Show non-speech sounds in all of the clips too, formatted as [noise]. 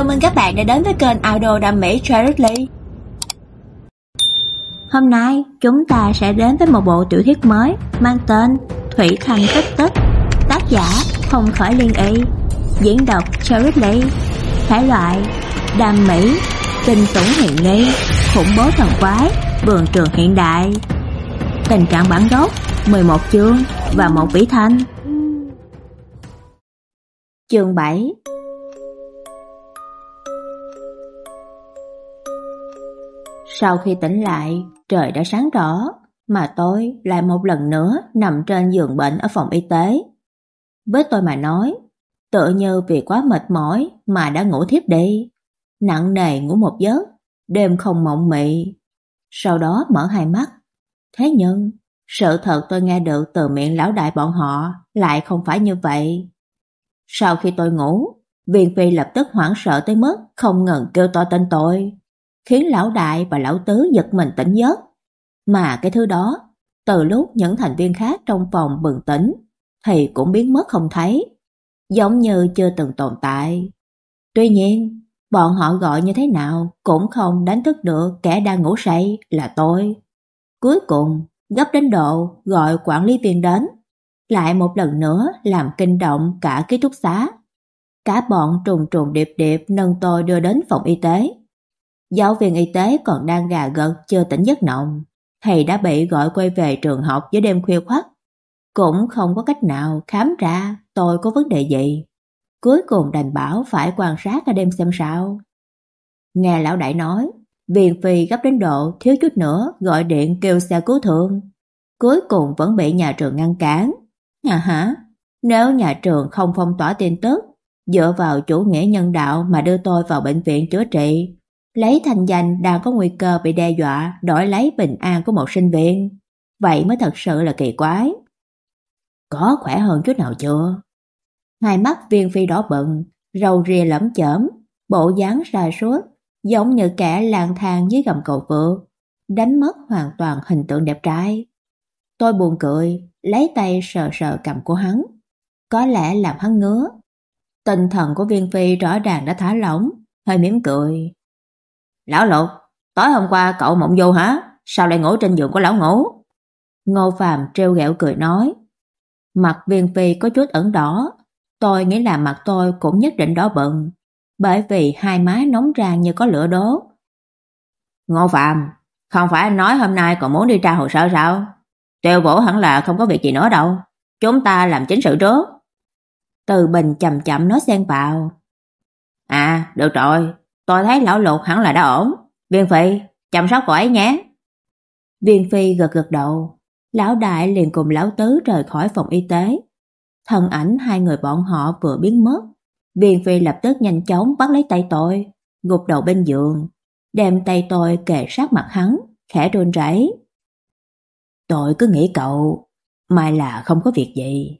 Chào mừng các bạn đã đến với kênh Audio Đam Mỹ Charity. Hôm nay chúng ta sẽ đến với một bộ tiểu thuyết mới mang tên Thủy Thành Tích Tích, tác giả Không Khởi Liên Y, diễn đọc Charity, thể loại đam mỹ, kinh tủng hiện ly, khủng bố thần quái, vườn trường hiện đại. Tình trạng bản gốc 11 chương và một vĩ thanh. Chương 7 Sau khi tỉnh lại, trời đã sáng rõ, mà tôi lại một lần nữa nằm trên giường bệnh ở phòng y tế. Với tôi mà nói, tựa như vì quá mệt mỏi mà đã ngủ thiếp đi. Nặng nề ngủ một giấc, đêm không mộng mị. Sau đó mở hai mắt. Thế nhưng, sự thật tôi nghe được từ miệng lão đại bọn họ lại không phải như vậy. Sau khi tôi ngủ, Viên Phi lập tức hoảng sợ tới mức không ngừng kêu to tên tôi khiến lão đại và lão tứ giật mình tỉnh giấc. Mà cái thứ đó, từ lúc những thành viên khác trong phòng bừng tỉnh thì cũng biến mất không thấy, giống như chưa từng tồn tại. Tuy nhiên, bọn họ gọi như thế nào cũng không đánh thức được kẻ đang ngủ say là tôi. Cuối cùng, gấp đến độ gọi quản lý viên đến, lại một lần nữa làm kinh động cả ký túc xá. Cả bọn trùng trùng điệp điệp nâng tôi đưa đến phòng y tế. Giáo viên y tế còn đang gà gật chưa tỉnh giấc nồng, thầy đã bị gọi quay về trường học với đêm khuya khoắt. Cũng không có cách nào khám ra tôi có vấn đề gì. Cuối cùng đành bảo phải quan sát cả đêm xem sao. Nghe lão đại nói, Viên Phi gấp đến độ thiếu chút nữa gọi điện kêu xe cứu thương. Cuối cùng vẫn bị nhà trường ngăn cản. À hả? Nếu nhà trường không phong tỏa tin tức, dựa vào chủ nghĩa nhân đạo mà đưa tôi vào bệnh viện chữa trị, lấy thành danh đang có nguy cơ bị đe dọa đổi lấy bình an của một sinh viên. Vậy mới thật sự là kỳ quái. Có khỏe hơn chút nào chưa? Hai mắt viên phi đỏ bừng, râu ria lẫm chởm, bộ dáng sa suốt, giống như kẻ lang thang dưới gầm cầu vượt, đánh mất hoàn toàn hình tượng đẹp trai. Tôi buồn cười, lấy tay sờ sờ cầm của hắn, có lẽ làm hắn ngứa. Tinh thần của Viên Phi rõ ràng đã thả lỏng, hơi mỉm cười. Lão Lục, tối hôm qua cậu mộng vô hả? Sao lại ngủ trên giường của lão ngủ? Ngô Phàm treo ghẹo cười nói. Mặt viên phi có chút ẩn đỏ. Tôi nghĩ là mặt tôi cũng nhất định đỏ bừng. Bởi vì hai má nóng rang như có lửa đốt. Ngô Phạm, không phải anh nói hôm nay còn muốn đi tra hồ sơ sao? Tiêu Vũ hẳn là không có việc gì nữa đâu. Chúng ta làm chính sự trước. Từ Bình chậm chậm nói xen vào. À, được rồi, Tôi thấy lão lục hẳn là đã ổn. Viên Phi, chăm sóc cậu ấy nhé. Viên Phi gật gật đầu. Lão đại liền cùng lão tứ rời khỏi phòng y tế. Thân ảnh hai người bọn họ vừa biến mất. Viên Phi lập tức nhanh chóng bắt lấy tay tôi, gục đầu bên giường, đem tay tôi kề sát mặt hắn, khẽ run rẩy. Tôi cứ nghĩ cậu mai là không có việc gì.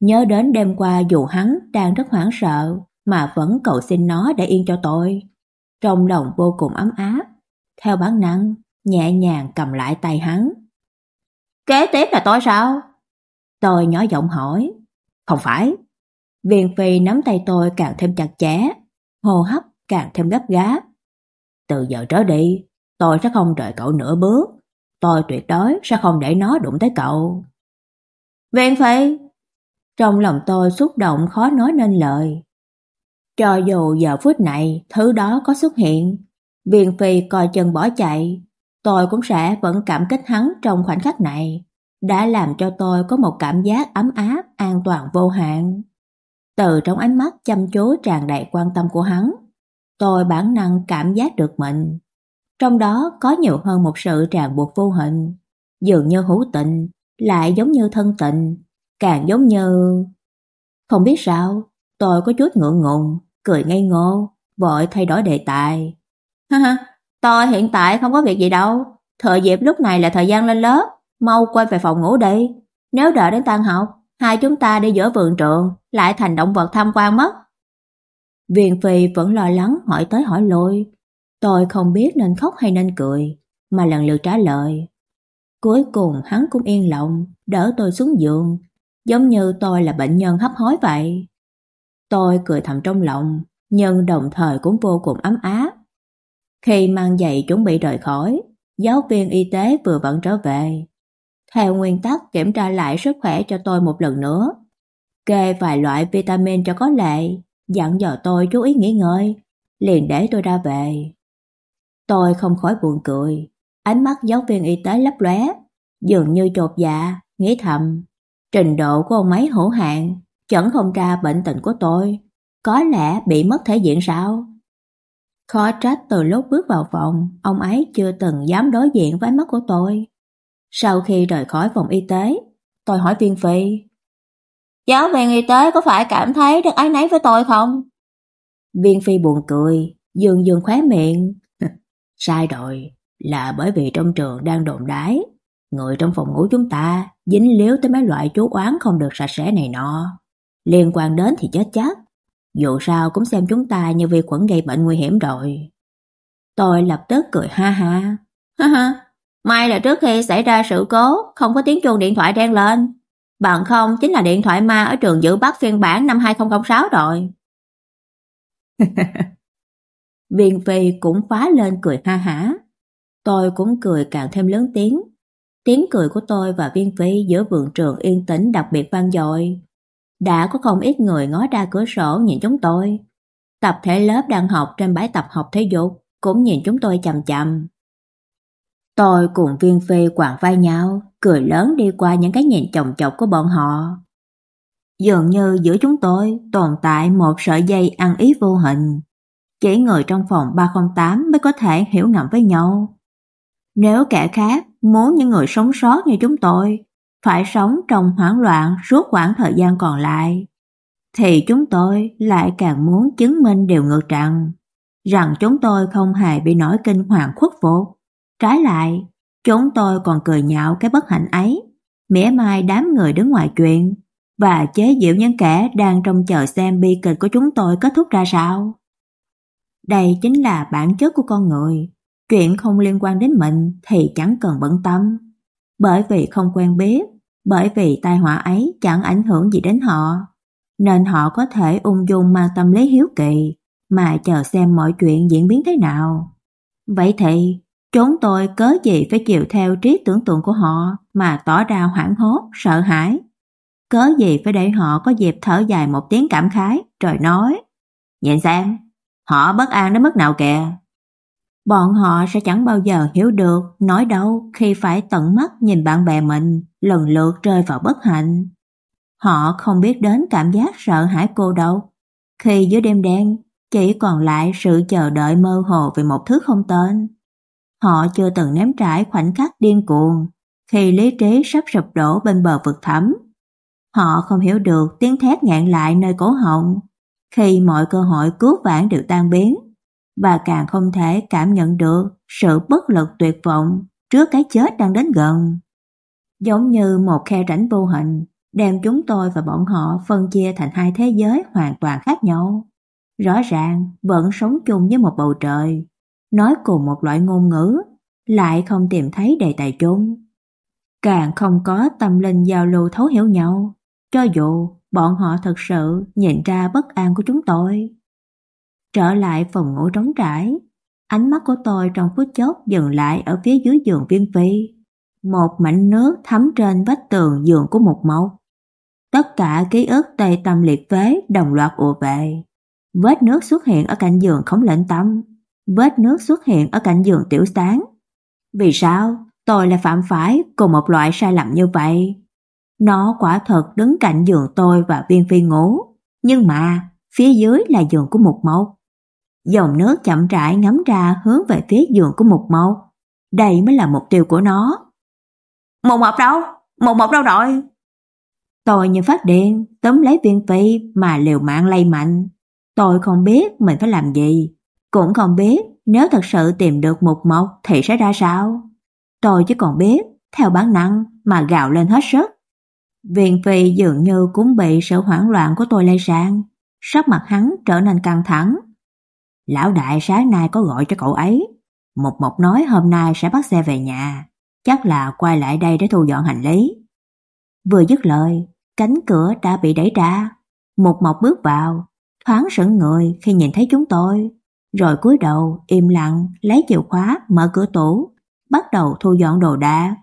Nhớ đến đêm qua dù hắn đang rất hoảng sợ, mà vẫn cầu xin nó để yên cho tôi. Trong lòng vô cùng ấm áp, theo bản năng, nhẹ nhàng cầm lại tay hắn. Kế tiếp là tôi sao? Tôi nhỏ giọng hỏi. Không phải. Viên Phi nắm tay tôi càng thêm chặt chẽ, hô hấp càng thêm gấp gáp. Từ giờ trở đi, tôi sẽ không rời cậu nửa bước. Tôi tuyệt đối sẽ không để nó đụng tới cậu. Viên Phi! Trong lòng tôi xúc động khó nói nên lời. Cho dù giờ phút này thứ đó có xuất hiện, Viên Phi coi chân bỏ chạy, tôi cũng sẽ vẫn cảm kích hắn trong khoảnh khắc này, đã làm cho tôi có một cảm giác ấm áp, an toàn vô hạn. Từ trong ánh mắt chăm chú tràn đầy quan tâm của hắn, tôi bản năng cảm giác được mình. Trong đó có nhiều hơn một sự ràng buộc vô hình, dường như hữu tình, lại giống như thân tình, càng giống như... Không biết sao, tôi có chút ngượng ngùng, cười ngây ngô, vội thay đổi đề tài. Ha ha, tôi hiện tại không có việc gì đâu, thời dịp lúc này là thời gian lên lớp, mau quay về phòng ngủ đi. Nếu đợi đến tan học, hai chúng ta đi giữa vườn trường, lại thành động vật tham quan mất. Viên Phi vẫn lo lắng hỏi tới hỏi lui. Tôi không biết nên khóc hay nên cười, mà lần lượt trả lời. Cuối cùng hắn cũng yên lòng, đỡ tôi xuống giường, giống như tôi là bệnh nhân hấp hối vậy. Tôi cười thầm trong lòng, nhưng đồng thời cũng vô cùng ấm áp. Khi mang giày chuẩn bị rời khỏi, giáo viên y tế vừa vẫn trở về. Theo nguyên tắc kiểm tra lại sức khỏe cho tôi một lần nữa. Kê vài loại vitamin cho có lệ, dặn dò tôi chú ý nghỉ ngơi, liền để tôi ra về. Tôi không khỏi buồn cười, ánh mắt giáo viên y tế lấp lóe, dường như chột dạ, nghĩ thầm, trình độ của ông ấy hữu hạn, chẳng không ra bệnh tình của tôi, có lẽ bị mất thể diện sao? Khó trách từ lúc bước vào phòng, ông ấy chưa từng dám đối diện với mắt của tôi. Sau khi rời khỏi phòng y tế, tôi hỏi Viên Phi. Giáo viên y tế có phải cảm thấy được ái nấy với tôi không? Viên Phi buồn cười, dường dường khóe miệng. [laughs] Sai rồi, là bởi vì trong trường đang đồn đái. Người trong phòng ngủ chúng ta dính líu tới mấy loại chú oán không được sạch sẽ này nọ. Liên quan đến thì chết chắc. Dù sao cũng xem chúng ta như vi khuẩn gây bệnh nguy hiểm rồi. Tôi lập tức cười ha ha. Ha ha, may là trước khi xảy ra sự cố không có tiếng chuông điện thoại reng lên. Bằng không chính là điện thoại ma ở trường giữ Bắc phiên bản năm 2006 rồi. [laughs] Viên Phi cũng phá lên cười ha hả. Tôi cũng cười càng thêm lớn tiếng. Tiếng cười của tôi và Viên Phi giữa vườn trường yên tĩnh đặc biệt vang dội. Đã có không ít người ngó ra cửa sổ nhìn chúng tôi. Tập thể lớp đang học trên bãi tập học thể dục cũng nhìn chúng tôi chằm chằm. Tôi cùng Viên Phi quàng vai nhau, cười lớn đi qua những cái nhìn chồng chọc của bọn họ. Dường như giữa chúng tôi tồn tại một sợi dây ăn ý vô hình. Chỉ người trong phòng 308 mới có thể hiểu ngầm với nhau. Nếu kẻ khác muốn những người sống sót như chúng tôi phải sống trong hoảng loạn suốt khoảng thời gian còn lại, thì chúng tôi lại càng muốn chứng minh điều ngược rằng rằng chúng tôi không hề bị nổi kinh hoàng khuất phục. Trái lại, chúng tôi còn cười nhạo cái bất hạnh ấy, mỉa mai đám người đứng ngoài chuyện và chế giễu những kẻ đang trong chờ xem bi kịch của chúng tôi kết thúc ra sao. Đây chính là bản chất của con người, chuyện không liên quan đến mình thì chẳng cần bận tâm, bởi vì không quen biết, bởi vì tai họa ấy chẳng ảnh hưởng gì đến họ, nên họ có thể ung dung mang tâm lý hiếu kỳ mà chờ xem mọi chuyện diễn biến thế nào. Vậy thì, chúng tôi cớ gì phải chịu theo trí tưởng tượng của họ mà tỏ ra hoảng hốt, sợ hãi? Cớ gì phải để họ có dịp thở dài một tiếng cảm khái, rồi nói, nhìn xem, họ bất an đến mức nào kìa. Bọn họ sẽ chẳng bao giờ hiểu được nói đâu khi phải tận mắt nhìn bạn bè mình lần lượt rơi vào bất hạnh. Họ không biết đến cảm giác sợ hãi cô đâu khi dưới đêm đen, chỉ còn lại sự chờ đợi mơ hồ về một thứ không tên. Họ chưa từng nếm trải khoảnh khắc điên cuồng khi lý trí sắp sụp đổ bên bờ vực thẳm. Họ không hiểu được tiếng thét ngạn lại nơi cổ họng khi mọi cơ hội cứu vãn đều tan biến và càng không thể cảm nhận được sự bất lực tuyệt vọng trước cái chết đang đến gần. Giống như một khe rãnh vô hình đem chúng tôi và bọn họ phân chia thành hai thế giới hoàn toàn khác nhau. Rõ ràng vẫn sống chung với một bầu trời, nói cùng một loại ngôn ngữ, lại không tìm thấy đề tài chung. Càng không có tâm linh giao lưu thấu hiểu nhau, cho dù bọn họ thật sự nhìn ra bất an của chúng tôi. Trở lại phòng ngủ trống trải, ánh mắt của tôi trong phút chốc dừng lại ở phía dưới giường viên phi. Một mảnh nước thấm trên vách tường giường của một mẫu. Tất cả ký ức tây tâm liệt phế đồng loạt ùa về. Vết nước xuất hiện ở cạnh giường không lệnh tâm, vết nước xuất hiện ở cạnh giường tiểu sáng. Vì sao tôi lại phạm phải cùng một loại sai lầm như vậy? Nó quả thật đứng cạnh giường tôi và viên phi ngủ, nhưng mà phía dưới là giường của một mẫu. Dòng nước chậm rãi ngắm ra hướng về phía giường của một mộc. Đây mới là mục tiêu của nó. Một mộc đâu? Một mộc đâu rồi? Tôi như phát điện, tóm lấy viên phi mà liều mạng lay mạnh. Tôi không biết mình phải làm gì, cũng không biết nếu thật sự tìm được một mộc thì sẽ ra sao. Tôi chỉ còn biết theo bản năng mà gào lên hết sức. Viên Phi dường như cũng bị sự hoảng loạn của tôi lây sang, sắc mặt hắn trở nên căng thẳng. Lão đại sáng nay có gọi cho cậu ấy, một mộc nói hôm nay sẽ bắt xe về nhà, chắc là quay lại đây để thu dọn hành lý. Vừa dứt lời, cánh cửa đã bị đẩy ra, một mộc bước vào, thoáng sững người khi nhìn thấy chúng tôi, rồi cúi đầu im lặng lấy chìa khóa mở cửa tủ, bắt đầu thu dọn đồ đạc.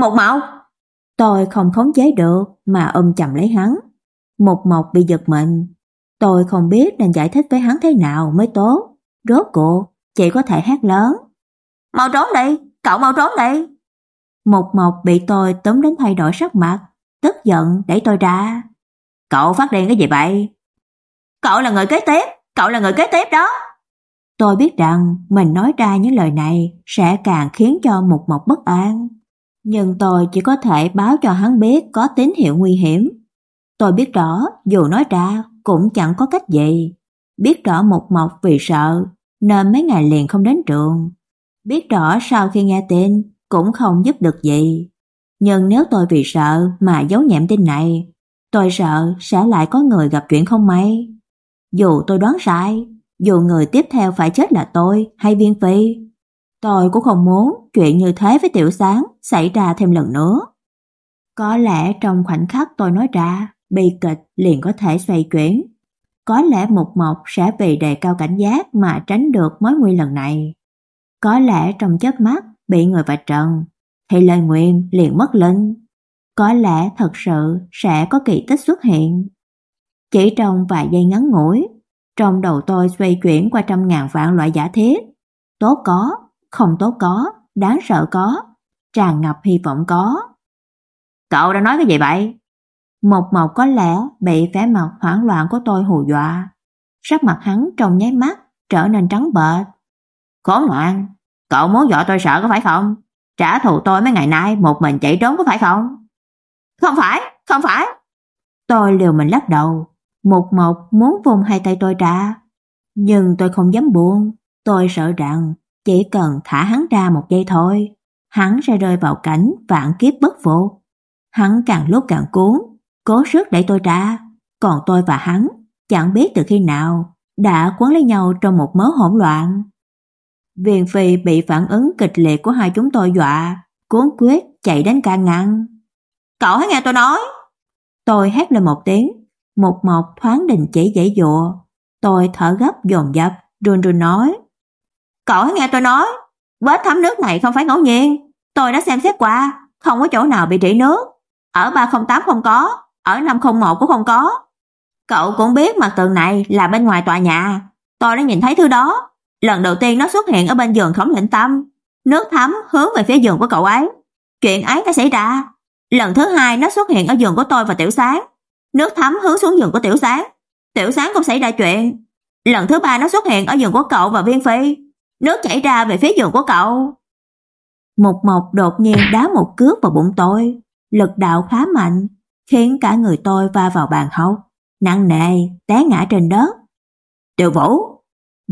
Một Mộc, tôi không khống chế được mà ôm chầm lấy hắn. Một Mộc bị giật mình, tôi không biết nên giải thích với hắn thế nào mới tốt. Rốt cuộc chỉ có thể hát lớn. Mau trốn đi, cậu mau trốn đi. Một Mộc bị tôi tóm đến thay đổi sắc mặt, tức giận đẩy tôi ra. Cậu phát điên cái gì vậy? Cậu là người kế tiếp, cậu là người kế tiếp đó. Tôi biết rằng mình nói ra những lời này sẽ càng khiến cho Mục Mộc bất an, nhưng tôi chỉ có thể báo cho hắn biết có tín hiệu nguy hiểm. Tôi biết rõ dù nói ra cũng chẳng có cách gì. Biết rõ một Mộc vì sợ nên mấy ngày liền không đến trường. Biết rõ sau khi nghe tin cũng không giúp được gì. Nhưng nếu tôi vì sợ mà giấu nhẹm tin này, tôi sợ sẽ lại có người gặp chuyện không may. Dù tôi đoán sai, dù người tiếp theo phải chết là tôi hay Viên Phi, tôi cũng không muốn chuyện như thế với Tiểu Sáng xảy ra thêm lần nữa. Có lẽ trong khoảnh khắc tôi nói ra, bi kịch liền có thể xoay chuyển. Có lẽ Mục Mộc sẽ vì đề cao cảnh giác mà tránh được mối nguy lần này. Có lẽ trong chớp mắt bị người vạch trần, thì lời nguyện liền mất linh. Có lẽ thật sự sẽ có kỳ tích xuất hiện. Chỉ trong vài giây ngắn ngủi, trong đầu tôi xoay chuyển qua trăm ngàn vạn loại giả thiết. Tốt có, không tốt có, đáng sợ có, tràn ngập hy vọng có. Cậu đã nói cái gì vậy? Một mộc có lẽ bị vẻ mặt hoảng loạn của tôi hù dọa. Sắc mặt hắn trong nháy mắt trở nên trắng bệch. Khốn nạn, cậu muốn dọa tôi sợ có phải không? Trả thù tôi mấy ngày nay một mình chạy trốn có phải không? Không phải, không phải. Tôi liều mình lắc đầu, một Mộc muốn vùng hai tay tôi ra, nhưng tôi không dám buông, tôi sợ rằng chỉ cần thả hắn ra một giây thôi, hắn sẽ rơi vào cảnh vạn kiếp bất phục. Hắn càng lúc càng cuốn, cố sức đẩy tôi ra, còn tôi và hắn chẳng biết từ khi nào đã quấn lấy nhau trong một mớ hỗn loạn. Viên Phi bị phản ứng kịch liệt của hai chúng tôi dọa, cuốn quyết chạy đến can ngăn. "Cậu hãy nghe tôi nói." Tôi hét lên một tiếng, một Mộc thoáng đình chỉ dãy dụa. Tôi thở gấp dồn dập, run run nói. Cậu hãy nghe tôi nói, vết thấm nước này không phải ngẫu nhiên. Tôi đã xem xét qua, không có chỗ nào bị rỉ nước. Ở 308 không có, ở 501 cũng không có. Cậu cũng biết mặt tường này là bên ngoài tòa nhà. Tôi đã nhìn thấy thứ đó. Lần đầu tiên nó xuất hiện ở bên giường khổng lĩnh tâm. Nước thấm hướng về phía giường của cậu ấy. Chuyện ấy đã xảy ra. Lần thứ hai nó xuất hiện ở giường của tôi và Tiểu Sáng. Nước thấm hướng xuống giường của Tiểu Sáng. Tiểu Sáng cũng xảy ra chuyện. Lần thứ ba nó xuất hiện ở giường của cậu và Viên Phi. Nước chảy ra về phía giường của cậu. Một Mộc đột nhiên đá một cước vào bụng tôi, lực đạo khá mạnh, khiến cả người tôi va vào bàn học, nặng nề té ngã trên đất. Tiêu Vũ,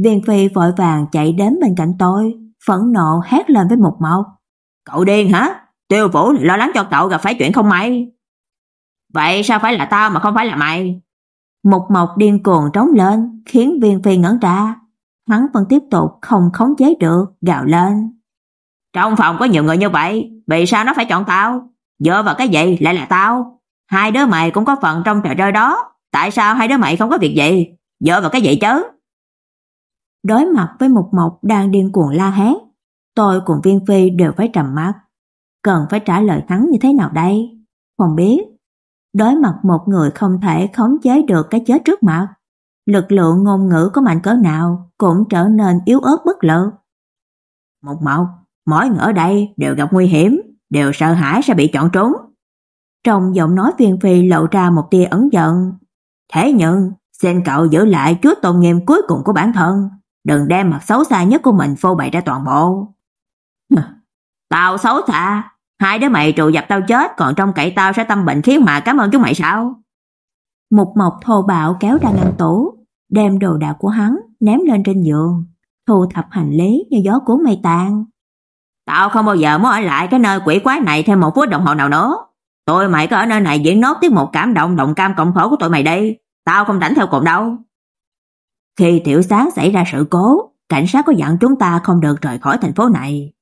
Viên Phi vội vàng chạy đến bên cạnh tôi, phẫn nộ hét lên với một màu. Cậu điên hả? Tiêu Vũ lo lắng cho cậu gặp phải chuyện không may. Vậy sao phải là tao mà không phải là mày? Một mộc điên cuồng trống lên, khiến Viên Phi ngẩn ra. Hắn vẫn tiếp tục không khống chế được, gào lên. Trong phòng có nhiều người như vậy, vì sao nó phải chọn tao? Dựa vào cái gì lại là tao? Hai đứa mày cũng có phần trong trò chơi đó, tại sao hai đứa mày không có việc gì? Dựa vào cái gì chứ? Đối mặt với một mộc đang điên cuồng la hét, tôi cùng Viên Phi đều phải trầm mắt. Cần phải trả lời hắn như thế nào đây? Không biết, Đối mặt một người không thể khống chế được cái chết trước mặt, lực lượng ngôn ngữ có mạnh cỡ nào cũng trở nên yếu ớt bất lực. Một mộc, mỗi người ở đây đều gặp nguy hiểm, đều sợ hãi sẽ bị chọn trốn. Trong giọng nói viên phi lộ ra một tia ấn giận. Thế nhưng, xin cậu giữ lại chút tôn nghiêm cuối cùng của bản thân, đừng đem mặt xấu xa nhất của mình phô bày ra toàn bộ. Tao xấu xa, Hai đứa mày trù dập tao chết còn trong cậy tao sẽ tâm bệnh khiến mà cảm ơn chúng mày sao? Một mộc thô bạo kéo ra ngăn tủ, đem đồ đạc của hắn ném lên trên giường, thu thập hành lý như gió cuốn mây tan. Tao không bao giờ muốn ở lại cái nơi quỷ quái này thêm một phút đồng hồ nào nữa. Tụi mày có ở nơi này diễn nốt tiết một cảm động động cam cộng khổ của tụi mày đi, tao không rảnh theo cùng đâu. Khi tiểu sáng xảy ra sự cố, cảnh sát có dặn chúng ta không được rời khỏi thành phố này.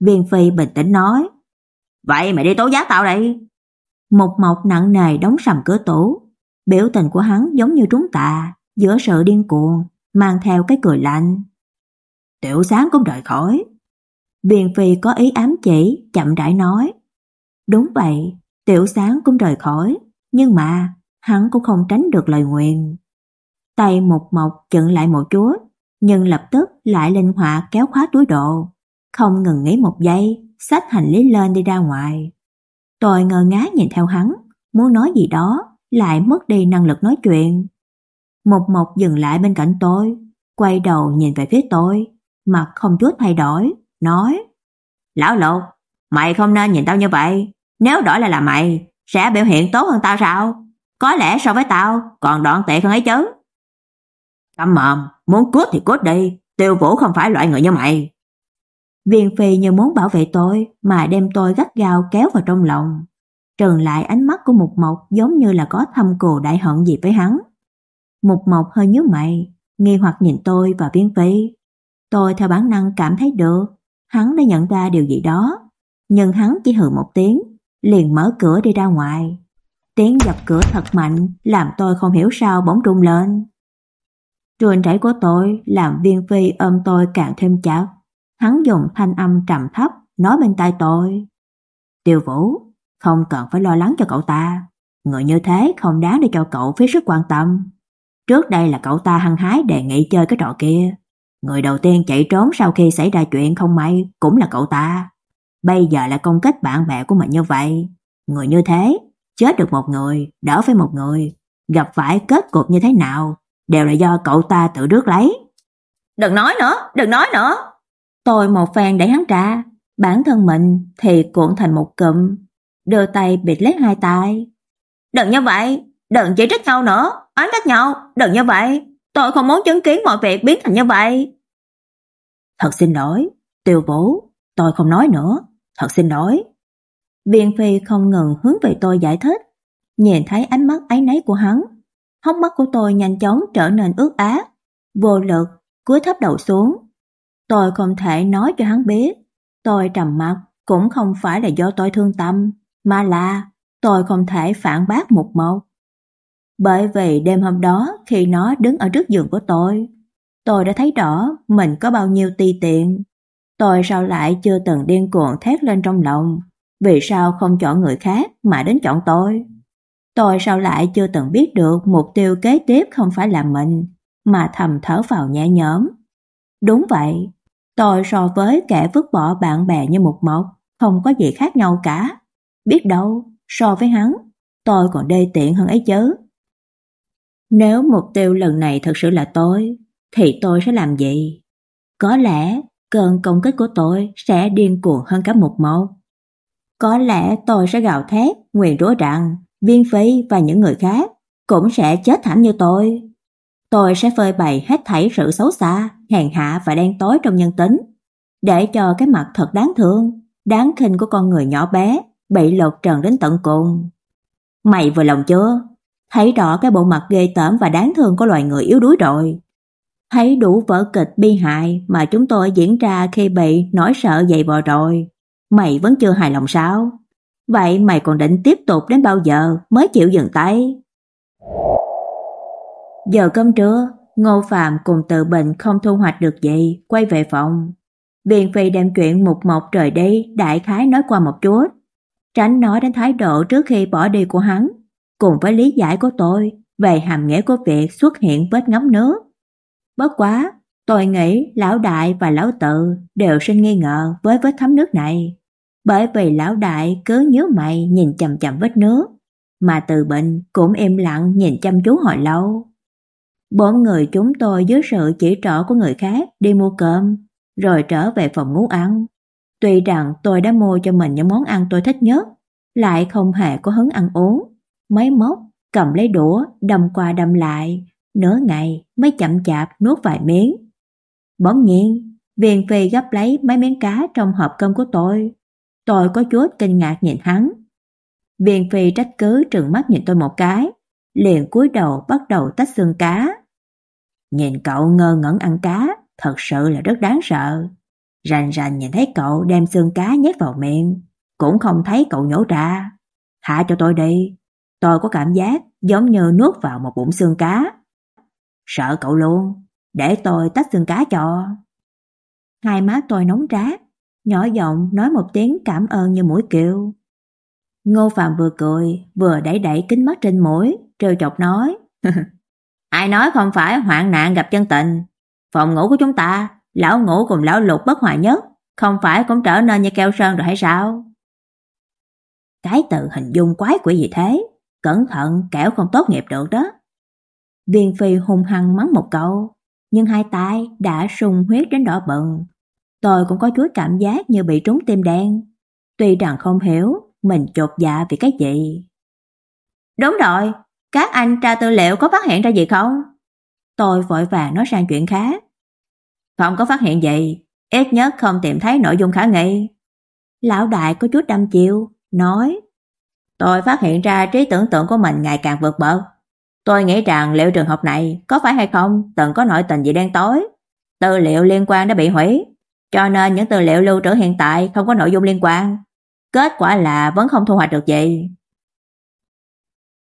Viên Phi bình tĩnh nói, Vậy mày đi tố giác tao đây. Một mộc nặng nề đóng sầm cửa tủ, biểu tình của hắn giống như trúng tà, giữa sự điên cuồng, mang theo cái cười lạnh. Tiểu sáng cũng rời khỏi. Viên phi có ý ám chỉ, chậm rãi nói. Đúng vậy, tiểu sáng cũng rời khỏi, nhưng mà hắn cũng không tránh được lời nguyện. Tay một mộc chận lại một chút, nhưng lập tức lại linh hoạt kéo khóa túi đồ, không ngừng nghĩ một giây, xách hành lý lên đi ra ngoài. Tôi ngơ ngác nhìn theo hắn, muốn nói gì đó, lại mất đi năng lực nói chuyện. Một mộc dừng lại bên cạnh tôi, quay đầu nhìn về phía tôi, mặt không chút thay đổi, nói: "Lão Lục, mày không nên nhìn tao như vậy, nếu đổi lại là mày, sẽ biểu hiện tốt hơn tao sao? Có lẽ so với tao còn đoạn tệ hơn ấy chứ." Câm mồm, muốn cút thì cút đi, Tiêu Vũ không phải loại người như mày. Viên Phi như muốn bảo vệ tôi mà đem tôi gắt gao kéo vào trong lòng. Trừng lại ánh mắt của Mục Mộc giống như là có thâm cừu đại hận gì với hắn. Mục Mộc hơi nhíu mày, nghi hoặc nhìn tôi và Viên Phi. Tôi theo bản năng cảm thấy được, hắn đã nhận ra điều gì đó, nhưng hắn chỉ hừ một tiếng, liền mở cửa đi ra ngoài. Tiếng dập cửa thật mạnh làm tôi không hiểu sao bỗng rung lên. Trùn chảy của tôi làm viên phi ôm tôi càng thêm chặt. Hắn dùng thanh âm trầm thấp nói bên tai tôi. Tiêu Vũ, không cần phải lo lắng cho cậu ta. Người như thế không đáng để cho cậu phí sức quan tâm. Trước đây là cậu ta hăng hái đề nghị chơi cái trò kia. Người đầu tiên chạy trốn sau khi xảy ra chuyện không may cũng là cậu ta. Bây giờ lại công kích bạn bè của mình như vậy. Người như thế, chết được một người, đỡ phải một người. Gặp phải kết cục như thế nào đều là do cậu ta tự rước lấy. Đừng nói nữa, đừng nói nữa. Tôi một phen đẩy hắn ra, bản thân mình thì cuộn thành một cụm, đưa tay bịt lấy hai tay. Đừng như vậy, đừng chỉ trích nhau nữa, oán trách nhau, đừng như vậy. Tôi không muốn chứng kiến mọi việc biến thành như vậy. Thật xin lỗi, Tiêu Vũ, tôi không nói nữa, thật xin lỗi. Viên Phi không ngừng hướng về tôi giải thích, nhìn thấy ánh mắt áy náy của hắn, hốc mắt của tôi nhanh chóng trở nên ướt át, vô lực, cúi thấp đầu xuống. Tôi không thể nói cho hắn biết, tôi trầm mặc cũng không phải là do tôi thương tâm, mà là tôi không thể phản bác một mâu. Bởi vì đêm hôm đó khi nó đứng ở trước giường của tôi, tôi đã thấy rõ mình có bao nhiêu ti tiện. Tôi sao lại chưa từng điên cuồng thét lên trong lòng, vì sao không chọn người khác mà đến chọn tôi? Tôi sao lại chưa từng biết được mục tiêu kế tiếp không phải là mình, mà thầm thở vào nhẹ nhõm. Đúng vậy, tôi so với kẻ vứt bỏ bạn bè như một mộc, không có gì khác nhau cả. Biết đâu, so với hắn, tôi còn đê tiện hơn ấy chứ. Nếu mục tiêu lần này thật sự là tôi, thì tôi sẽ làm gì? Có lẽ cơn công kích của tôi sẽ điên cuồng hơn cả một mộc. Có lẽ tôi sẽ gào thét, nguyền rủa rằng Viên Phi và những người khác cũng sẽ chết thảm như tôi. Tôi sẽ phơi bày hết thảy sự xấu xa, hèn hạ và đen tối trong nhân tính, để cho cái mặt thật đáng thương, đáng khinh của con người nhỏ bé bị lột trần đến tận cùng. Mày vừa lòng chưa? Thấy rõ cái bộ mặt ghê tởm và đáng thương của loài người yếu đuối rồi. Thấy đủ vở kịch bi hại mà chúng tôi diễn ra khi bị nỗi sợ dậy vò rồi. Mày vẫn chưa hài lòng sao? Vậy mày còn định tiếp tục đến bao giờ mới chịu dừng tay? Giờ cơm trưa, Ngô Phạm cùng Tự Bình không thu hoạch được gì, quay về phòng. Biên Phi đem chuyện mục mộc trời đi, đại khái nói qua một chút. Tránh nói đến thái độ trước khi bỏ đi của hắn, cùng với lý giải của tôi về hàm nghĩa của việc xuất hiện vết ngấm nước. Bất quá, tôi nghĩ lão đại và lão tự đều sinh nghi ngờ với vết thấm nước này bởi vì lão đại cứ nhớ mày nhìn chằm chằm vết nước, mà Từ Bệnh cũng im lặng nhìn chăm chú hồi lâu. Bốn người chúng tôi dưới sự chỉ trỏ của người khác đi mua cơm, rồi trở về phòng ngủ ăn. Tuy rằng tôi đã mua cho mình những món ăn tôi thích nhất, lại không hề có hứng ăn uống. Máy móc, cầm lấy đũa, đâm qua đâm lại, nửa ngày mới chậm chạp nuốt vài miếng. Bỗng nhiên, Viên Phi gấp lấy mấy miếng cá trong hộp cơm của tôi, Tôi có chút kinh ngạc nhìn hắn. Viên phi trách cứ trừng mắt nhìn tôi một cái, liền cúi đầu bắt đầu tách xương cá. Nhìn cậu ngơ ngẩn ăn cá, thật sự là rất đáng sợ. Rành rành nhìn thấy cậu đem xương cá nhét vào miệng, cũng không thấy cậu nhổ ra. Hạ cho tôi đi, tôi có cảm giác giống như nuốt vào một bụng xương cá sợ cậu luôn, để tôi tách xương cá cho. Hai má tôi nóng rát, nhỏ giọng nói một tiếng cảm ơn như mũi kêu. Ngô Phạm vừa cười, vừa đẩy đẩy kính mắt trên mũi, trêu chọc nói: [laughs] "Ai nói không phải hoạn nạn gặp chân tình, phòng ngủ của chúng ta, lão ngủ cùng lão Lục bất hòa nhất, không phải cũng trở nên như keo sơn rồi hay sao?" Cái tự hình dung quái quỷ gì thế, cẩn thận kẻo không tốt nghiệp được đó. Viên Phi hung hăng mắng một câu, nhưng hai tay đã sung huyết đến đỏ bừng. Tôi cũng có chút cảm giác như bị trúng tim đen. Tuy rằng không hiểu mình chột dạ vì cái gì. Đúng rồi, các anh tra tư liệu có phát hiện ra gì không? Tôi vội vàng nói sang chuyện khác. Không có phát hiện gì, ít nhất không tìm thấy nội dung khả nghi. Lão đại có chút đăm chiêu, nói: "Tôi phát hiện ra trí tưởng tượng của mình ngày càng vượt bậc. Tôi nghĩ rằng liệu trường học này có phải hay không từng có nội tình gì đen tối, tư liệu liên quan đã bị hủy, cho nên những tư liệu lưu trữ hiện tại không có nội dung liên quan. Kết quả là vẫn không thu hoạch được gì.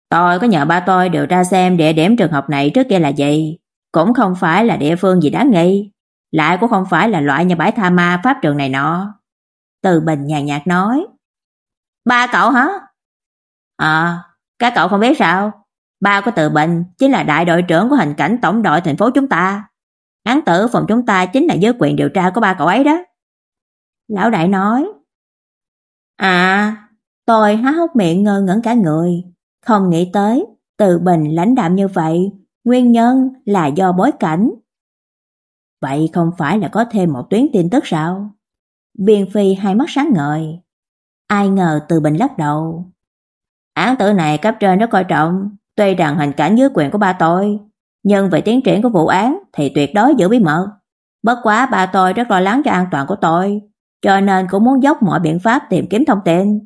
Tôi có nhờ ba tôi điều tra xem địa điểm trường học này trước kia là gì, cũng không phải là địa phương gì đáng nghi, lại cũng không phải là loại như bãi tha ma pháp trường này nọ. Từ Bình nhàn nhạt nói. Ba cậu hả? À, các cậu không biết sao? Ba của Từ Bình chính là đại đội trưởng của hình cảnh tổng đội thành phố chúng ta. Án tử phòng chúng ta chính là giới quyền điều tra của ba cậu ấy đó. Lão đại nói. À, tôi há hốc miệng ngơ ngẩn cả người, không nghĩ tới Từ Bình lãnh đạm như vậy, nguyên nhân là do bối cảnh. Vậy không phải là có thêm một tuyến tin tức sao? Viên Phi hai mắt sáng ngời. Ai ngờ Từ Bình lắc đầu. Án tử này cấp trên rất coi trọng, tuy rằng hình cảnh dưới quyền của ba tôi, nhưng về tiến triển của vụ án thì tuyệt đối giữ bí mật. Bất quá ba tôi rất lo lắng cho an toàn của tôi, cho nên cũng muốn dốc mọi biện pháp tìm kiếm thông tin.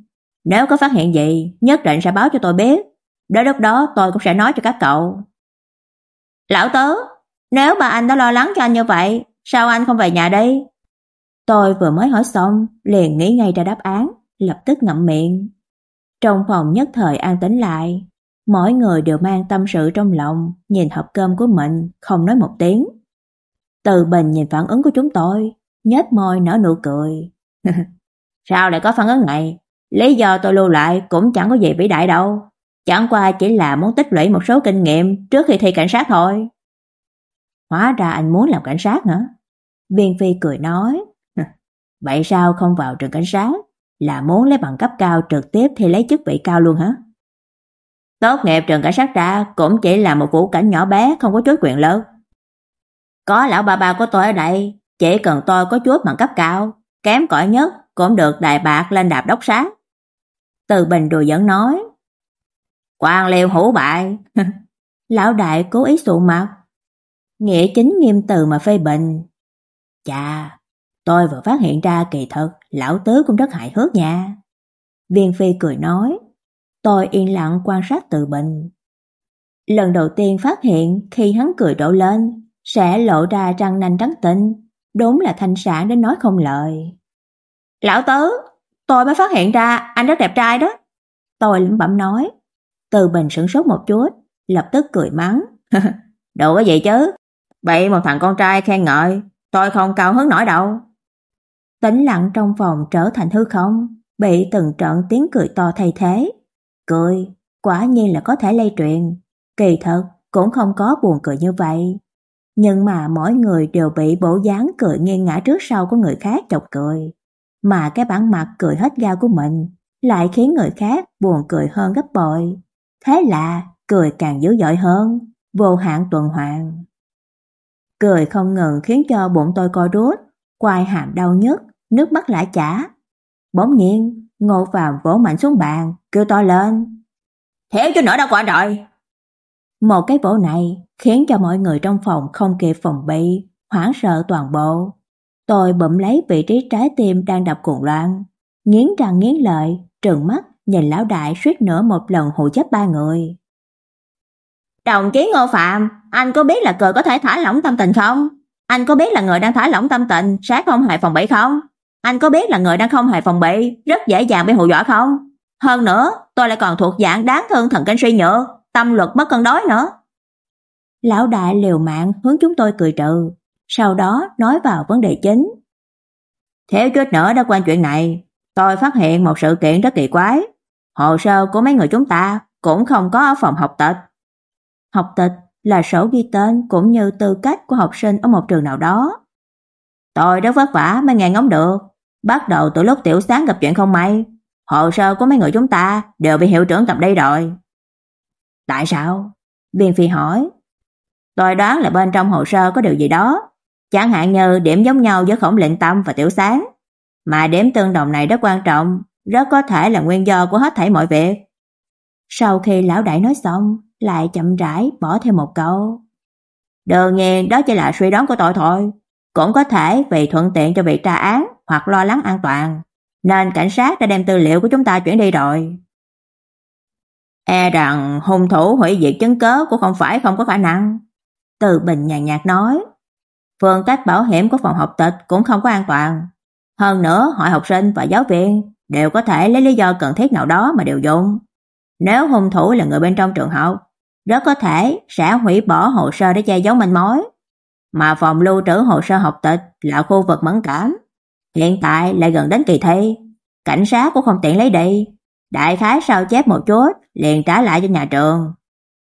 Nếu có phát hiện gì, nhất định sẽ báo cho tôi biết. Đến lúc đó tôi cũng sẽ nói cho các cậu. Lão tớ, nếu bà anh đã lo lắng cho anh như vậy, sao anh không về nhà đi? Tôi vừa mới hỏi xong, liền nghĩ ngay ra đáp án, lập tức ngậm miệng. Trong phòng nhất thời an tĩnh lại, mỗi người đều mang tâm sự trong lòng, nhìn hộp cơm của mình, không nói một tiếng. Từ Bình nhìn phản ứng của chúng tôi, nhếch môi nở nụ cười. [laughs] Sao lại có phản ứng này? Lý do tôi lưu lại cũng chẳng có gì vĩ đại đâu. Chẳng qua chỉ là muốn tích lũy một số kinh nghiệm trước khi thi cảnh sát thôi. Hóa ra anh muốn làm cảnh sát hả? Viên Phi cười nói. [laughs] Vậy sao không vào trường cảnh sát? Là muốn lấy bằng cấp cao trực tiếp thì lấy chức vị cao luôn hả? Tốt nghiệp trường cảnh sát ra cũng chỉ là một vũ cảnh nhỏ bé không có chút quyền lớn Có lão ba ba của tôi ở đây, chỉ cần tôi có chút bằng cấp cao, kém cỏi nhất cũng được đại bạc lên đạp đốc sát. Từ Bình đùa giỡn nói. Quan liêu hủ bại. [laughs] lão đại cố ý sụ mặt. Nghĩa chính nghiêm từ mà phê bình. Chà, tôi vừa phát hiện ra kỳ thật lão tứ cũng rất hại hước nha. Viên Phi cười nói. Tôi yên lặng quan sát Từ Bình. Lần đầu tiên phát hiện khi hắn cười đổ lên, sẽ lộ ra răng nanh trắng tinh, đúng là thanh sản đến nói không lời. Lão tứ, tôi mới phát hiện ra anh rất đẹp trai đó. Tôi lẩm bẩm nói. Từ Bình sửng sốt một chút, lập tức cười mắng. [laughs] Đồ có gì chứ? Bị một thằng con trai khen ngợi, tôi không cao hứng nổi đâu. Tĩnh lặng trong phòng trở thành hư không, bị từng trận tiếng cười to thay thế. Cười, quả nhiên là có thể lây truyền. Kỳ thật, cũng không có buồn cười như vậy. Nhưng mà mỗi người đều bị bộ dáng cười nghiêng ngã trước sau của người khác chọc cười. Mà cái bản mặt cười hết ga của mình lại khiến người khác buồn cười hơn gấp bội. Thế là cười càng dữ dội hơn, vô hạn tuần hoàn. Cười không ngừng khiến cho bụng tôi co rút, quai hàm đau nhức, nước mắt lã chả. Bỗng nhiên, Ngô Phàm vỗ mạnh xuống bàn, kêu to lên. Thiếu chút nữa đã qua rồi. Một cái vỗ này khiến cho mọi người trong phòng không kịp phòng bị, hoảng sợ toàn bộ. Tôi bụm lấy vị trí trái tim đang đập cuồng loạn, nghiến răng nghiến lợi, trừng mắt nhìn lão đại suýt nữa một lần hù chết ba người. Đồng chí Ngô Phạm, anh có biết là cười có thể thả lỏng tâm tình không? Anh có biết là người đang thả lỏng tâm tình sát không hại phòng bị không? Anh có biết là người đang không hề phòng bị, rất dễ dàng bị hù dọa không? Hơn nữa, tôi lại còn thuộc dạng đáng thương thần kinh suy nhược, tâm luật mất cân đối nữa. Lão đại liều mạng hướng chúng tôi cười trừ, sau đó nói vào vấn đề chính. Thiếu chút nữa đã quan chuyện này, tôi phát hiện một sự kiện rất kỳ quái. Hồ sơ của mấy người chúng ta cũng không có ở phòng học tịch. Học tịch là sổ ghi tên cũng như tư cách của học sinh ở một trường nào đó. Tôi rất vất vả mới nghe ngóng được, bắt đầu từ lúc tiểu sáng gặp chuyện không may, hồ sơ của mấy người chúng ta đều bị hiệu trưởng cầm đây rồi. Tại sao? Viên Phi hỏi. Tôi đoán là bên trong hồ sơ có điều gì đó, chẳng hạn như điểm giống nhau giữa Khổng Lệnh Tâm và Tiểu Sáng, mà điểm tương đồng này rất quan trọng, rất có thể là nguyên do của hết thảy mọi việc. Sau khi lão đại nói xong, lại chậm rãi bỏ thêm một câu. Đương nhiên đó chỉ là suy đoán của tôi thôi, cũng có thể vì thuận tiện cho việc tra án hoặc lo lắng an toàn, nên cảnh sát đã đem tư liệu của chúng ta chuyển đi rồi. E rằng hung thủ hủy diệt chứng cớ cũng không phải không có khả năng. Từ Bình nhàn nhạt nói, phương cách bảo hiểm của phòng học tịch cũng không có an toàn. Hơn nữa, hội học sinh và giáo viên đều có thể lấy lý do cần thiết nào đó mà điều dụng. Nếu hung thủ là người bên trong trường học, rất có thể sẽ hủy bỏ hồ sơ để che giấu manh mối. Mà phòng lưu trữ hồ sơ học tịch là khu vực mẫn cảm. Hiện tại lại gần đến kỳ thi, cảnh sát cũng không tiện lấy đi. Đại khái sao chép một chút, liền trả lại cho nhà trường.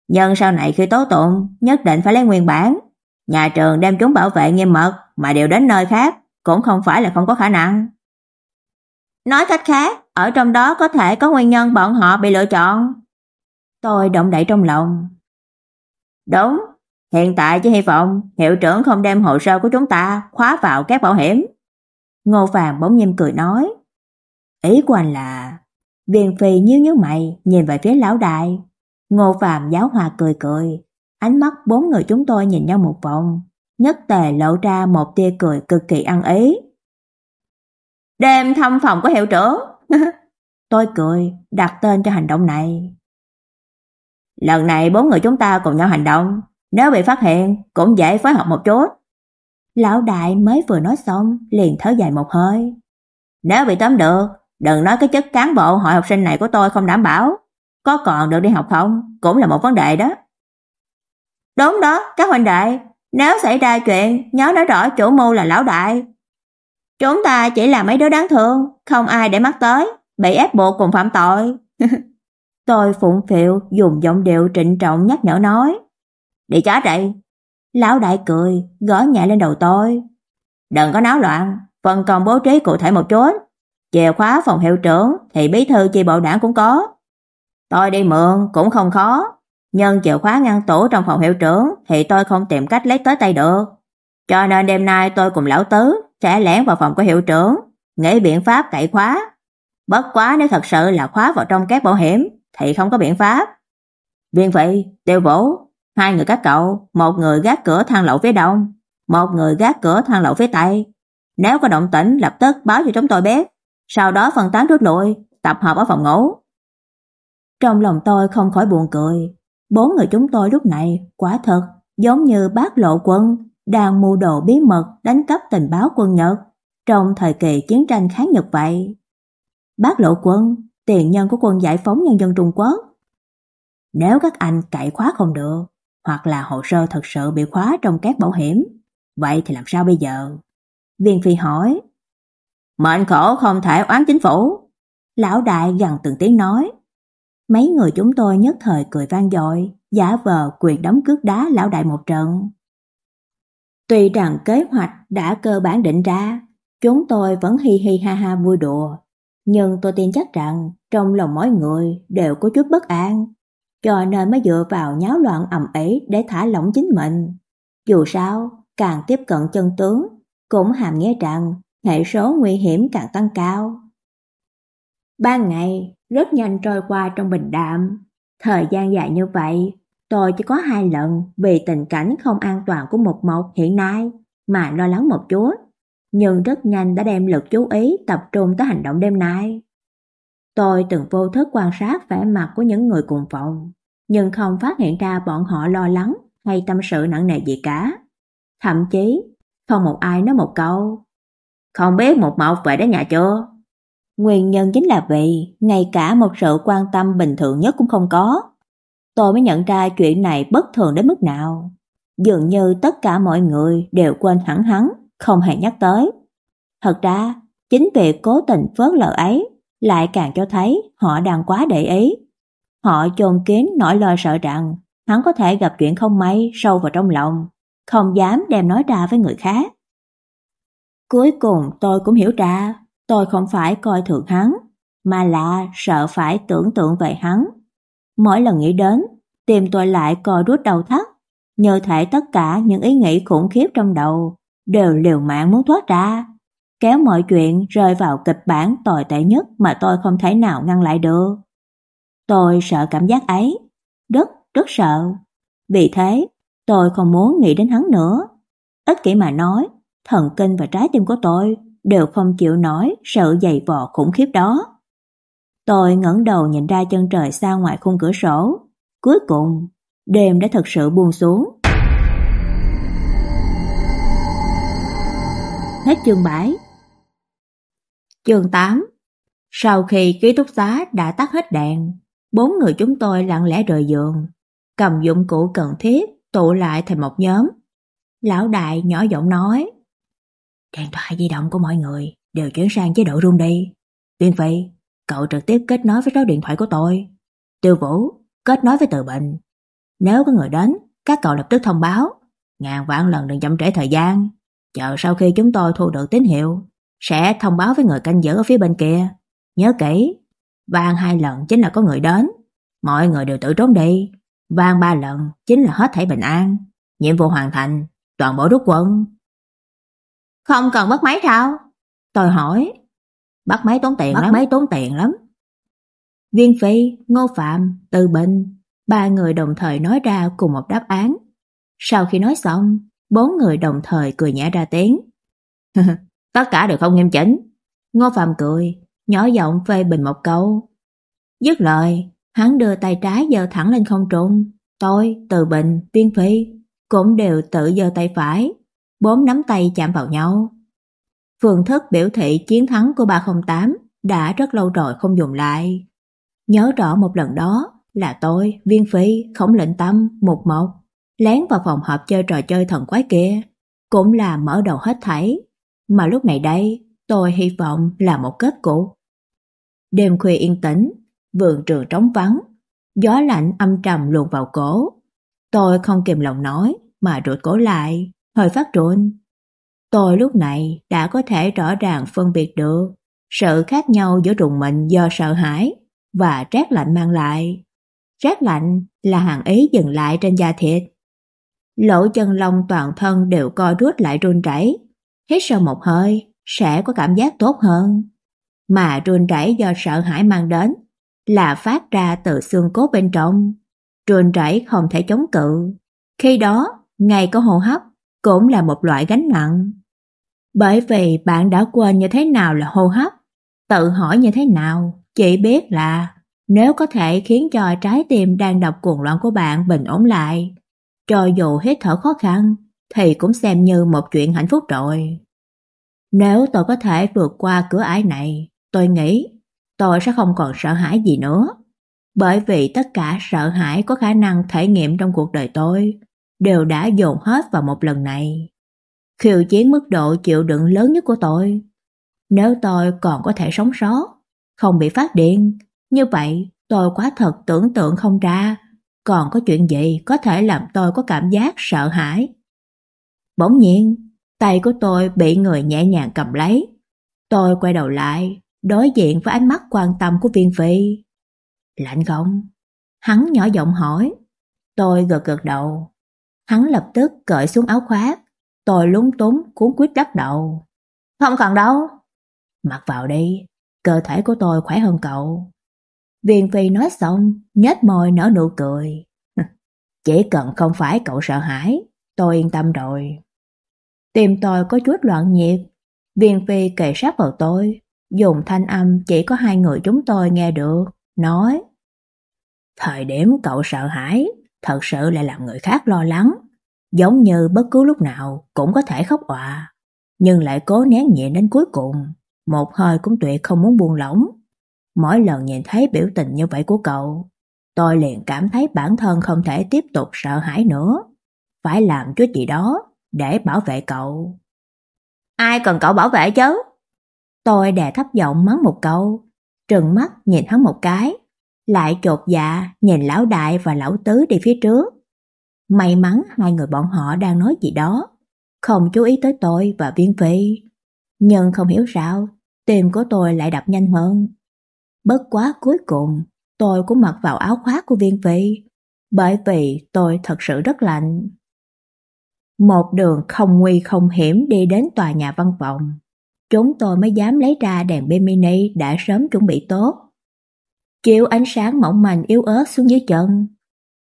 Nhưng sau này khi tố tụng, nhất định phải lấy nguyên bản. Nhà trường đem chúng bảo vệ nghiêm mật mà đều đến nơi khác, cũng không phải là không có khả năng. Nói cách khác, ở trong đó có thể có nguyên nhân bọn họ bị lựa chọn. Tôi động đậy trong lòng. Đúng, hiện tại chỉ hy vọng hiệu trưởng không đem hồ sơ của chúng ta khóa vào các bảo hiểm. Ngô Phàm bỗng nhiên cười nói. Ý của anh là... Viên Phi nhíu nhíu mày nhìn về phía lão đại. Ngô Phàm giáo hòa cười cười. Ánh mắt bốn người chúng tôi nhìn nhau một vòng. Nhất tề lộ ra một tia cười cực kỳ ăn ý. Đêm thăm phòng của hiệu trưởng. [laughs] tôi cười, đặt tên cho hành động này. Lần này bốn người chúng ta cùng nhau hành động, nếu bị phát hiện cũng dễ phối hợp một chút. Lão đại mới vừa nói xong, liền thở dài một hơi. Nếu bị tóm được, đừng nói cái chất cán bộ hội học sinh này của tôi không đảm bảo, có còn được đi học không cũng là một vấn đề đó. Đúng đó, các huynh đệ, nếu xảy ra chuyện, nhớ nói rõ chủ mưu là lão đại. Chúng ta chỉ là mấy đứa đáng thương, không ai để mắt tới, bị ép buộc cùng phạm tội. [laughs] Tôi phụng phịu dùng giọng điệu trịnh trọng nhắc nhở nói. Đi chó đây. Lão đại cười, gõ nhẹ lên đầu tôi. Đừng có náo loạn, phân công bố trí cụ thể một chút. Chìa khóa phòng hiệu trưởng thì bí thư chi bộ đảng cũng có. Tôi đi mượn cũng không khó, nhưng chìa khóa ngăn tủ trong phòng hiệu trưởng thì tôi không tìm cách lấy tới tay được. Cho nên đêm nay tôi cùng lão tứ sẽ lẻn vào phòng của hiệu trưởng, nghĩ biện pháp cậy khóa. Bất quá nếu thật sự là khóa vào trong các bảo hiểm thì không có biện pháp. Viên vị, Tiêu Vũ, hai người các cậu, một người gác cửa thang lậu phía đông, một người gác cửa thang lậu phía tây. Nếu có động tĩnh lập tức báo cho chúng tôi biết, sau đó phân tán rút lui, tập hợp ở phòng ngủ. Trong lòng tôi không khỏi buồn cười, bốn người chúng tôi lúc này quả thật giống như bác lộ quân đang mưu đồ bí mật đánh cắp tình báo quân Nhật trong thời kỳ chiến tranh kháng Nhật vậy. Bác lộ quân, tiền nhân của quân giải phóng nhân dân Trung Quốc. Nếu các anh cậy khóa không được, hoặc là hồ sơ thật sự bị khóa trong các bảo hiểm, vậy thì làm sao bây giờ? Viên Phi hỏi. Mệnh khổ không thể oán chính phủ. Lão đại gần từng tiếng nói. Mấy người chúng tôi nhất thời cười vang dội, giả vờ quyền đấm cước đá lão đại một trận. Tuy rằng kế hoạch đã cơ bản định ra, chúng tôi vẫn hi hi ha ha vui đùa, nhưng tôi tin chắc rằng trong lòng mỗi người đều có chút bất an, cho nên mới dựa vào nháo loạn ầm ĩ để thả lỏng chính mình. Dù sao, càng tiếp cận chân tướng, cũng hàm nghĩa rằng hệ số nguy hiểm càng tăng cao. Ba ngày rất nhanh trôi qua trong bình đạm, thời gian dài như vậy, tôi chỉ có hai lần vì tình cảnh không an toàn của một một hiện nay mà lo lắng một chút nhưng rất nhanh đã đem lực chú ý tập trung tới hành động đêm nay. Tôi từng vô thức quan sát vẻ mặt của những người cùng phòng, nhưng không phát hiện ra bọn họ lo lắng hay tâm sự nặng nề gì cả. Thậm chí, không một ai nói một câu. Không biết một mộc về đến nhà chưa? Nguyên nhân chính là vì ngay cả một sự quan tâm bình thường nhất cũng không có. Tôi mới nhận ra chuyện này bất thường đến mức nào. Dường như tất cả mọi người đều quên hẳn hắn, không hề nhắc tới. Thật ra, chính việc cố tình phớt lờ ấy lại càng cho thấy họ đang quá để ý. Họ chôn kín nỗi lo sợ rằng hắn có thể gặp chuyện không may sâu vào trong lòng, không dám đem nói ra với người khác. Cuối cùng tôi cũng hiểu ra, tôi không phải coi thường hắn, mà là sợ phải tưởng tượng về hắn. Mỗi lần nghĩ đến, tim tôi lại co rút đầu thắt, như thể tất cả những ý nghĩ khủng khiếp trong đầu đều liều mạng muốn thoát ra, kéo mọi chuyện rơi vào kịch bản tồi tệ nhất mà tôi không thể nào ngăn lại được. Tôi sợ cảm giác ấy, rất rất sợ. Vì thế, tôi không muốn nghĩ đến hắn nữa. ít kỷ mà nói, thần kinh và trái tim của tôi đều không chịu nổi sự dày vò khủng khiếp đó. Tôi ngẩng đầu nhìn ra chân trời xa ngoài khung cửa sổ. Cuối cùng, đêm đã thật sự buông xuống. Hết chương 7 Chương 8 Sau khi ký túc xá đã tắt hết đèn, bốn người chúng tôi lặng lẽ rời giường, cầm dụng cụ cần thiết tụ lại thành một nhóm. Lão đại nhỏ giọng nói Điện thoại di động của mọi người đều chuyển sang chế độ rung đi. Viên Phi, cậu trực tiếp kết nối với số điện thoại của tôi. Tiêu Vũ, kết nối với Từ Bình. Nếu có người đến, các cậu lập tức thông báo. Ngàn vạn lần đừng chậm trễ thời gian. Chờ sau khi chúng tôi thu được tín hiệu, sẽ thông báo với người canh giữ ở phía bên kia. Nhớ kỹ, vang hai lần chính là có người đến. Mọi người đều tự trốn đi. Vang ba lần chính là hết thảy bình an. Nhiệm vụ hoàn thành, toàn bộ rút quân. Không cần bắt máy sao? Tôi hỏi. Bắt máy tốn tiền bắt lắm. máy tốn tiền lắm. Viên Phi, Ngô Phạm, Từ Bình, ba người đồng thời nói ra cùng một đáp án. Sau khi nói xong, bốn người đồng thời cười nhẹ ra tiếng. [laughs] Tất cả đều không nghiêm chỉnh. Ngô Phạm cười, nhỏ giọng phê bình một câu. Dứt lời, hắn đưa tay trái giơ thẳng lên không trung. Tôi, Từ Bình, Viên Phi cũng đều tự giơ tay phải, bốn nắm tay chạm vào nhau. Phương thức biểu thị chiến thắng của 308 đã rất lâu rồi không dùng lại. Nhớ rõ một lần đó là tôi, Viên Phi, Khổng Lệnh Tâm, Mục Mộc lén vào phòng họp chơi trò chơi thần quái kia, cũng là mở đầu hết thảy. Mà lúc này đây, tôi hy vọng là một kết cục. Đêm khuya yên tĩnh, vườn trường trống vắng, gió lạnh âm trầm luồn vào cổ. Tôi không kìm lòng nói mà rụt cổ lại, hơi phát run. Tôi lúc này đã có thể rõ ràng phân biệt được sự khác nhau giữa rùng mình do sợ hãi và rét lạnh mang lại. Rét lạnh là hàng ý dừng lại trên da thịt. Lỗ chân lông toàn thân đều co rút lại run rẩy. Hít sâu một hơi sẽ có cảm giác tốt hơn. Mà run rẩy do sợ hãi mang đến là phát ra từ xương cốt bên trong. Run rẩy không thể chống cự. Khi đó, ngay có hô hấp cũng là một loại gánh nặng. Bởi vì bạn đã quên như thế nào là hô hấp, tự hỏi như thế nào, chỉ biết là nếu có thể khiến cho trái tim đang đập cuồng loạn của bạn bình ổn lại, cho dù hít thở khó khăn, thì cũng xem như một chuyện hạnh phúc rồi. Nếu tôi có thể vượt qua cửa ải này, tôi nghĩ tôi sẽ không còn sợ hãi gì nữa. Bởi vì tất cả sợ hãi có khả năng thể nghiệm trong cuộc đời tôi đều đã dồn hết vào một lần này. Khiêu chiến mức độ chịu đựng lớn nhất của tôi. Nếu tôi còn có thể sống sót, không bị phát điên như vậy tôi quá thật tưởng tượng không ra còn có chuyện gì có thể làm tôi có cảm giác sợ hãi. Bỗng nhiên, tay của tôi bị người nhẹ nhàng cầm lấy. Tôi quay đầu lại, đối diện với ánh mắt quan tâm của viên phi. Lạnh không? Hắn nhỏ giọng hỏi. Tôi gật gật đầu. Hắn lập tức cởi xuống áo khoác. Tôi lúng túng cuốn quýt đắp đầu. Không cần đâu. Mặc vào đi, cơ thể của tôi khỏe hơn cậu. Viên Phi nói xong, nhếch môi nở nụ cười. [laughs] Chỉ cần không phải cậu sợ hãi, tôi yên tâm rồi. Tim tôi có chút loạn nhịp. Viên Phi kề sát vào tôi, dùng thanh âm chỉ có hai người chúng tôi nghe được, nói Thời điểm cậu sợ hãi, thật sự lại làm người khác lo lắng, giống như bất cứ lúc nào cũng có thể khóc òa, nhưng lại cố nén nhẹ đến cuối cùng, một hơi cũng tuyệt không muốn buông lỏng. Mỗi lần nhìn thấy biểu tình như vậy của cậu, tôi liền cảm thấy bản thân không thể tiếp tục sợ hãi nữa. phải làm chút gì đó để bảo vệ cậu. Ai cần cậu bảo vệ chứ? Tôi đè thấp giọng mắng một câu, trừng mắt nhìn hắn một cái, lại chột dạ nhìn lão đại và lão tứ đi phía trước. May mắn hai người bọn họ đang nói gì đó, không chú ý tới tôi và Viên Phi. Nhưng không hiểu sao, tim của tôi lại đập nhanh hơn. Bất quá cuối cùng, tôi cũng mặc vào áo khoác của Viên Phi, bởi vì tôi thật sự rất lạnh. Một đường không nguy không hiểm đi đến tòa nhà văn phòng. Chúng tôi mới dám lấy ra đèn pin mini đã sớm chuẩn bị tốt. Chiếu ánh sáng mỏng manh yếu ớt xuống dưới chân.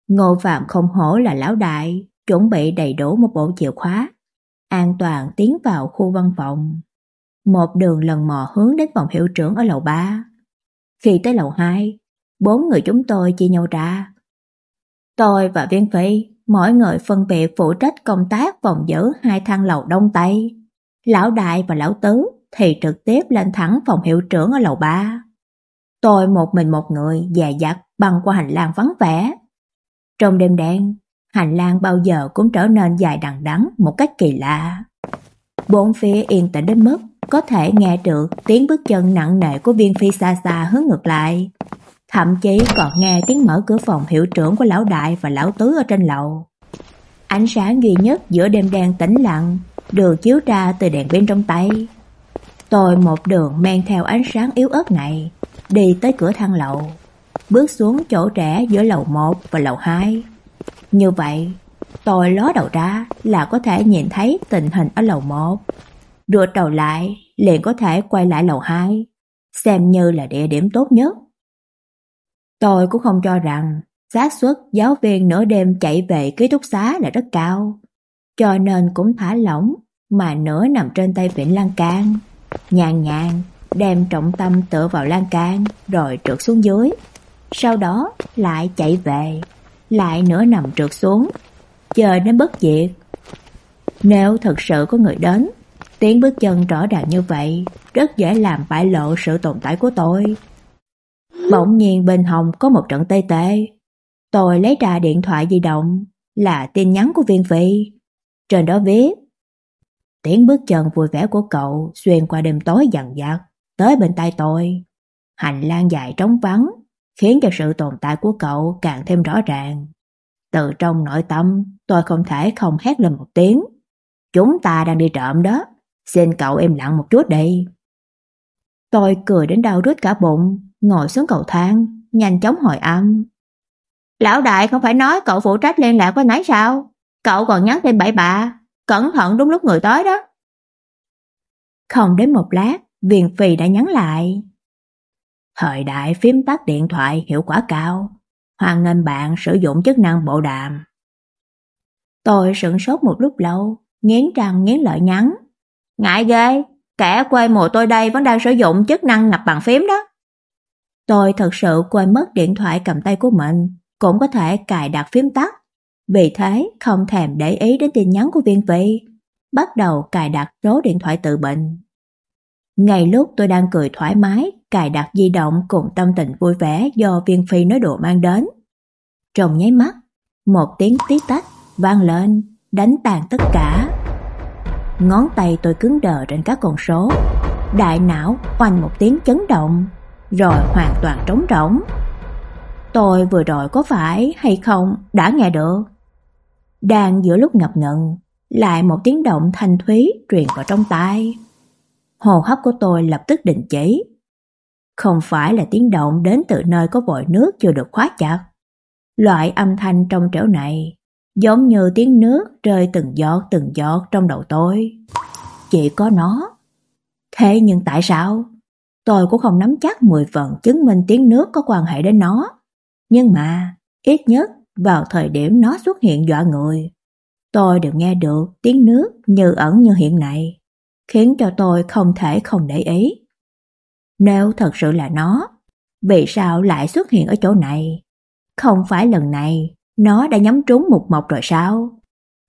Ngô Phạm không hổ là lão đại, chuẩn bị đầy đủ một bộ chìa khóa. An toàn tiến vào khu văn phòng. Một đường lần mò hướng đến phòng hiệu trưởng ở lầu 3. Khi tới lầu 2, bốn người chúng tôi chia nhau ra. Tôi và Viên Phi, mỗi người phân biệt phụ trách công tác phòng giữ hai thang lầu đông tây. Lão đại và lão tứ thì trực tiếp lên thẳng phòng hiệu trưởng ở lầu 3. Tôi một mình một người dè dặt băng qua hành lang vắng vẻ. Trong đêm đen, hành lang bao giờ cũng trở nên dài đằng đẵng một cách kỳ lạ. Bốn phía yên tĩnh đến mức có thể nghe được tiếng bước chân nặng nề của viên phi xa xa hướng ngược lại. Thậm chí còn nghe tiếng mở cửa phòng hiệu trưởng của lão đại và lão tứ ở trên lầu. Ánh sáng duy nhất giữa đêm đen tĩnh lặng được chiếu ra từ đèn pin trong tay. Tôi một đường men theo ánh sáng yếu ớt này, đi tới cửa thang lầu, bước xuống chỗ trẻ giữa lầu 1 và lầu 2. Như vậy, tôi ló đầu ra là có thể nhìn thấy tình hình ở lầu 1. Đưa đầu lại, liền có thể quay lại lầu 2, xem như là địa điểm tốt nhất. Tôi cũng không cho rằng xác suất giáo viên nửa đêm chạy về ký túc xá là rất cao, cho nên cũng thả lỏng mà nửa nằm trên tay vịnh lan can, nhàn nhàn đem trọng tâm tựa vào lan can rồi trượt xuống dưới, sau đó lại chạy về, lại nửa nằm trượt xuống, chờ đến bất diệt. Nếu thật sự có người đến, tiếng bước chân rõ ràng như vậy, rất dễ làm bại lộ sự tồn tại của tôi. Bỗng nhiên bên hồng có một trận tê tê. Tôi lấy ra điện thoại di động, là tin nhắn của viên phi. Trên đó viết Tiếng bước chân vui vẻ của cậu xuyên qua đêm tối dằn dặt, tới bên tay tôi. Hành lang dài trống vắng, khiến cho sự tồn tại của cậu càng thêm rõ ràng. Từ trong nội tâm, tôi không thể không hét lên một tiếng. Chúng ta đang đi trộm đó, xin cậu im lặng một chút đi. Tôi cười đến đau rứt cả bụng, ngồi xuống cầu thang, nhanh chóng hỏi âm. Lão đại không phải nói cậu phụ trách liên lạc với nãy sao? Cậu còn nhắn thêm bảy bạ, cẩn thận đúng lúc người tới đó. Không đến một lát, Viên Phi đã nhắn lại. Thời đại phím tắt điện thoại hiệu quả cao, hoan nghênh bạn sử dụng chức năng bộ đàm. Tôi sững sốt một lúc lâu, nghiến răng nghiến lợi nhắn. Ngại ghê, kẻ quê mùa tôi đây vẫn đang sử dụng chức năng nhập bằng phím đó. Tôi thật sự quên mất điện thoại cầm tay của mình, cũng có thể cài đặt phím tắt. Vì thế không thèm để ý đến tin nhắn của viên vị, bắt đầu cài đặt số điện thoại tự bệnh. Ngay lúc tôi đang cười thoải mái, cài đặt di động cùng tâm tình vui vẻ do viên phi nói đùa mang đến. Trong nháy mắt, một tiếng tí tách vang lên, đánh tàn tất cả. Ngón tay tôi cứng đờ trên các con số, đại não oanh một tiếng chấn động, rồi hoàn toàn trống rỗng. Tôi vừa rồi có phải hay không đã nghe được? Đang giữa lúc ngập ngừng, lại một tiếng động thanh thúy truyền vào trong tai. Hồ hấp của tôi lập tức đình chỉ. Không phải là tiếng động đến từ nơi có vòi nước chưa được khóa chặt. Loại âm thanh trong trẻo này giống như tiếng nước rơi từng giọt từng giọt trong đầu tôi. Chỉ có nó. Thế nhưng tại sao? Tôi cũng không nắm chắc 10 phần chứng minh tiếng nước có quan hệ đến nó. Nhưng mà, ít nhất vào thời điểm nó xuất hiện dọa người, tôi đều nghe được tiếng nước như ẩn như hiện này, khiến cho tôi không thể không để ý. Nếu thật sự là nó, vì sao lại xuất hiện ở chỗ này? Không phải lần này nó đã nhắm trúng mục mộc rồi sao?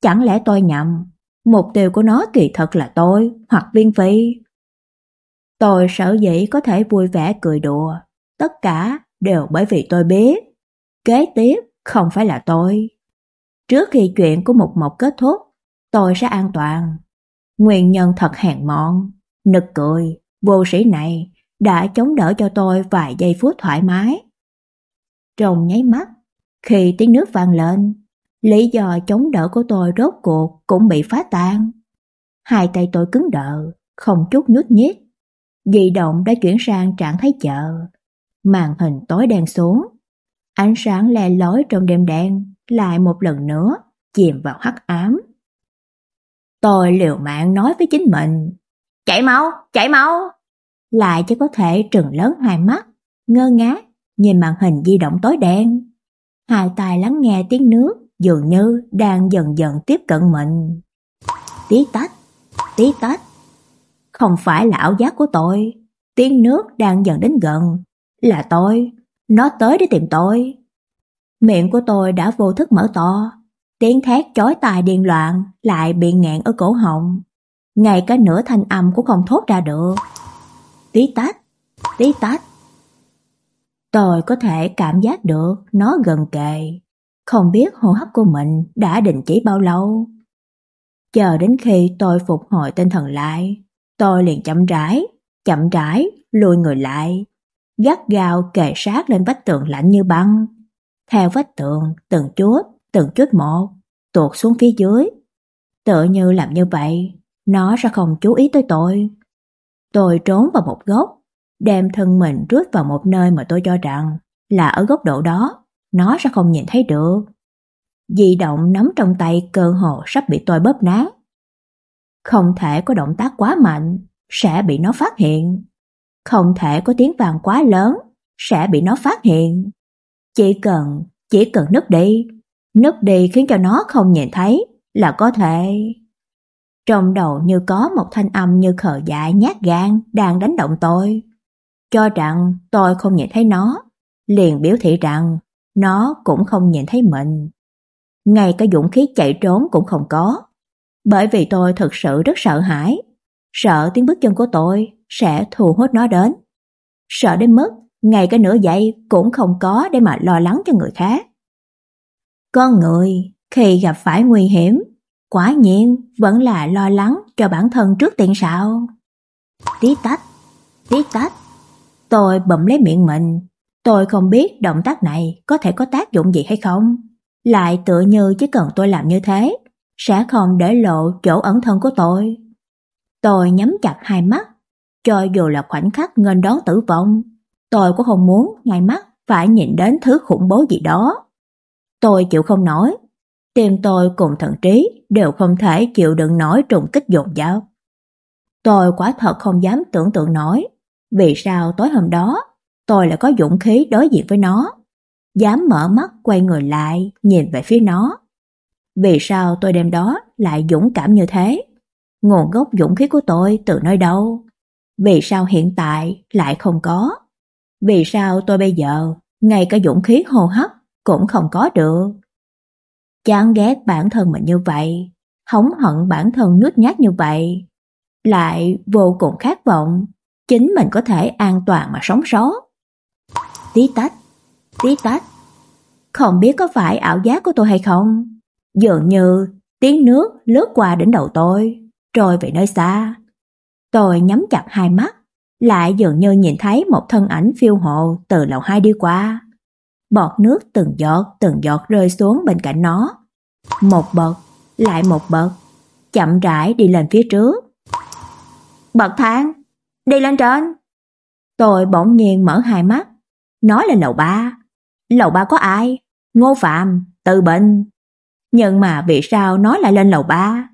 Chẳng lẽ tôi nhầm? Mục tiêu của nó kỳ thật là tôi hoặc viên phi. Tôi sợ dĩ có thể vui vẻ cười đùa, tất cả đều bởi vì tôi biết kế tiếp không phải là tôi. Trước khi chuyện của Mục Mộc kết thúc, tôi sẽ an toàn. Nguyên nhân thật hèn mọn, nực cười, vô sĩ này đã chống đỡ cho tôi vài giây phút thoải mái. Trong nháy mắt, khi tiếng nước vang lên, lý do chống đỡ của tôi rốt cuộc cũng bị phá tan. Hai tay tôi cứng đờ, không chút nhúc nhích. Di động đã chuyển sang trạng thái chợ Màn hình tối đen xuống. Ánh sáng le lói trong đêm đen lại một lần nữa chìm vào hắc ám. Tôi liều mạng nói với chính mình, "Chạy mau, chạy mau!" Lại chỉ có thể trừng lớn hai mắt, ngơ ngác nhìn màn hình di động tối đen. Hai tai lắng nghe tiếng nước dường như đang dần dần tiếp cận mình. Tí tách, tí tách. Không phải là ảo giác của tôi, tiếng nước đang dần đến gần, là tôi, nó tới để tìm tôi. Miệng của tôi đã vô thức mở to, tiếng thét chói tai điên loạn lại bị nghẹn ở cổ họng, ngay cả nửa thanh âm cũng không thốt ra được. Tí tách, tí tách. Tôi có thể cảm giác được nó gần kề, không biết hô hấp của mình đã đình chỉ bao lâu. Chờ đến khi tôi phục hồi tinh thần lại, tôi liền chậm rãi, chậm rãi lùi người lại, gắt gao kề sát lên vách tường lạnh như băng. Theo vách tường, từng chút, từng chút một, tuột xuống phía dưới. Tựa như làm như vậy, nó sẽ không chú ý tới tôi. Tôi trốn vào một góc, đem thân mình rút vào một nơi mà tôi cho rằng là ở góc độ đó, nó sẽ không nhìn thấy được. Di động nắm trong tay cơ hồ sắp bị tôi bóp nát. Không thể có động tác quá mạnh, sẽ bị nó phát hiện. Không thể có tiếng vàng quá lớn, sẽ bị nó phát hiện. Chỉ cần, chỉ cần nứt đi, nứt đi khiến cho nó không nhìn thấy là có thể. Trong đầu như có một thanh âm như khờ dại nhát gan đang đánh động tôi. Cho rằng tôi không nhìn thấy nó, liền biểu thị rằng nó cũng không nhìn thấy mình. Ngay cả dũng khí chạy trốn cũng không có. Bởi vì tôi thực sự rất sợ hãi, sợ tiếng bước chân của tôi sẽ thu hút nó đến. Sợ đến mức ngay cả nửa giây cũng không có để mà lo lắng cho người khác. Con người khi gặp phải nguy hiểm, quả nhiên vẫn là lo lắng cho bản thân trước tiên sao? Tí tách, tí tách. Tôi bậm lấy miệng mình, tôi không biết động tác này có thể có tác dụng gì hay không. Lại tựa như chỉ cần tôi làm như thế, sẽ không để lộ chỗ ẩn thân của tôi. Tôi nhắm chặt hai mắt, cho dù là khoảnh khắc nghênh đón tử vong, tôi cũng không muốn ngay mắt phải nhìn đến thứ khủng bố gì đó. Tôi chịu không nổi, tim tôi cùng thần trí đều không thể chịu đựng nổi trùng kích dồn dao. Tôi quả thật không dám tưởng tượng nổi, vì sao tối hôm đó tôi lại có dũng khí đối diện với nó, dám mở mắt quay người lại nhìn về phía nó. Vì sao tôi đêm đó lại dũng cảm như thế? Nguồn gốc dũng khí của tôi từ nơi đâu? Vì sao hiện tại lại không có? Vì sao tôi bây giờ ngay cả dũng khí hô hấp cũng không có được? Chán ghét bản thân mình như vậy, hống hận bản thân nhút nhát như vậy, lại vô cùng khát vọng chính mình có thể an toàn mà sống sót. Tí tách, tí tách. Không biết có phải ảo giác của tôi hay không? Dường như tiếng nước lướt qua đỉnh đầu tôi, trôi về nơi xa. Tôi nhắm chặt hai mắt, lại dường như nhìn thấy một thân ảnh phiêu hộ từ lầu hai đi qua. Bọt nước từng giọt từng giọt rơi xuống bên cạnh nó. Một bậc, lại một bậc, chậm rãi đi lên phía trước. Bậc thang, đi lên trên. Tôi bỗng nhiên mở hai mắt, nói lên lầu ba. Lầu ba có ai? Ngô Phạm, Từ Bình. Nhưng mà vì sao nó lại lên lầu ba?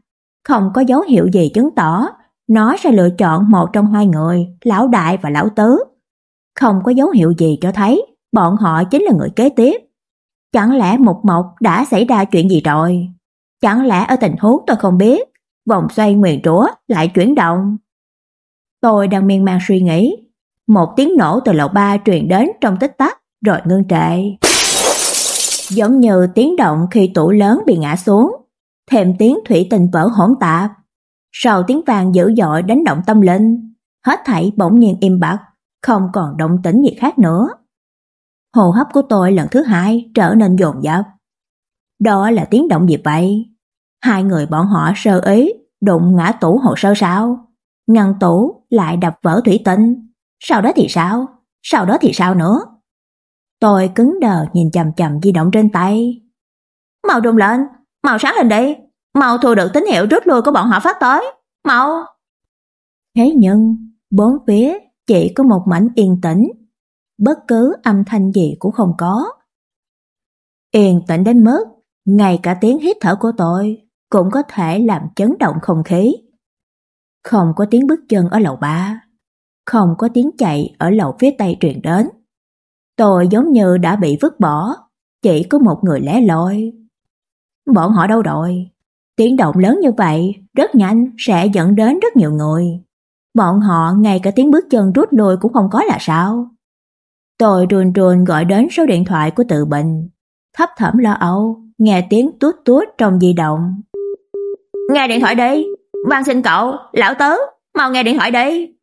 Không có dấu hiệu gì chứng tỏ nó sẽ lựa chọn một trong hai người, lão đại và lão tứ. Không có dấu hiệu gì cho thấy bọn họ chính là người kế tiếp. Chẳng lẽ Mục Mộc đã xảy ra chuyện gì rồi? Chẳng lẽ ở tình huống tôi không biết, vòng xoay nguyền rủa lại chuyển động? Tôi đang miên man suy nghĩ, một tiếng nổ từ lầu ba truyền đến trong tích tắc rồi ngưng trệ. Giống như tiếng động khi tủ lớn bị ngã xuống, thêm tiếng thủy tinh vỡ hỗn tạp. Sau tiếng vàng dữ dội đánh động tâm linh, hết thảy bỗng nhiên im bặt, không còn động tĩnh gì khác nữa. Hô hấp của tôi lần thứ hai trở nên dồn dập. Đó là tiếng động gì vậy? Hai người bọn họ sơ ý đụng ngã tủ hồ sơ sao? Ngăn tủ lại đập vỡ thủy tinh. Sau đó thì sao? Sau đó thì sao nữa? Tôi cứng đờ nhìn chằm chằm di động trên tay. màu rung lên, màu sáng lên đi, màu thu được tín hiệu rút lui của bọn họ phát tới, màu Thế nhưng, bốn phía chỉ có một mảnh yên tĩnh, bất cứ âm thanh gì cũng không có. Yên tĩnh đến mức ngay cả tiếng hít thở của tôi cũng có thể làm chấn động không khí. Không có tiếng bước chân ở lầu ba, không có tiếng chạy ở lầu phía tây truyền đến. Tôi giống như đã bị vứt bỏ, chỉ có một người lẻ loi. Bọn họ đâu rồi? Tiếng động lớn như vậy rất nhanh sẽ dẫn đến rất nhiều người. Bọn họ ngay cả tiếng bước chân rút lui cũng không có là sao? Tôi run run gọi đến số điện thoại của Tự Bình, thấp thẩm lo âu, nghe tiếng tút tút trong di động. Nghe điện thoại đi, van xin cậu, lão tớ mau nghe điện thoại đi.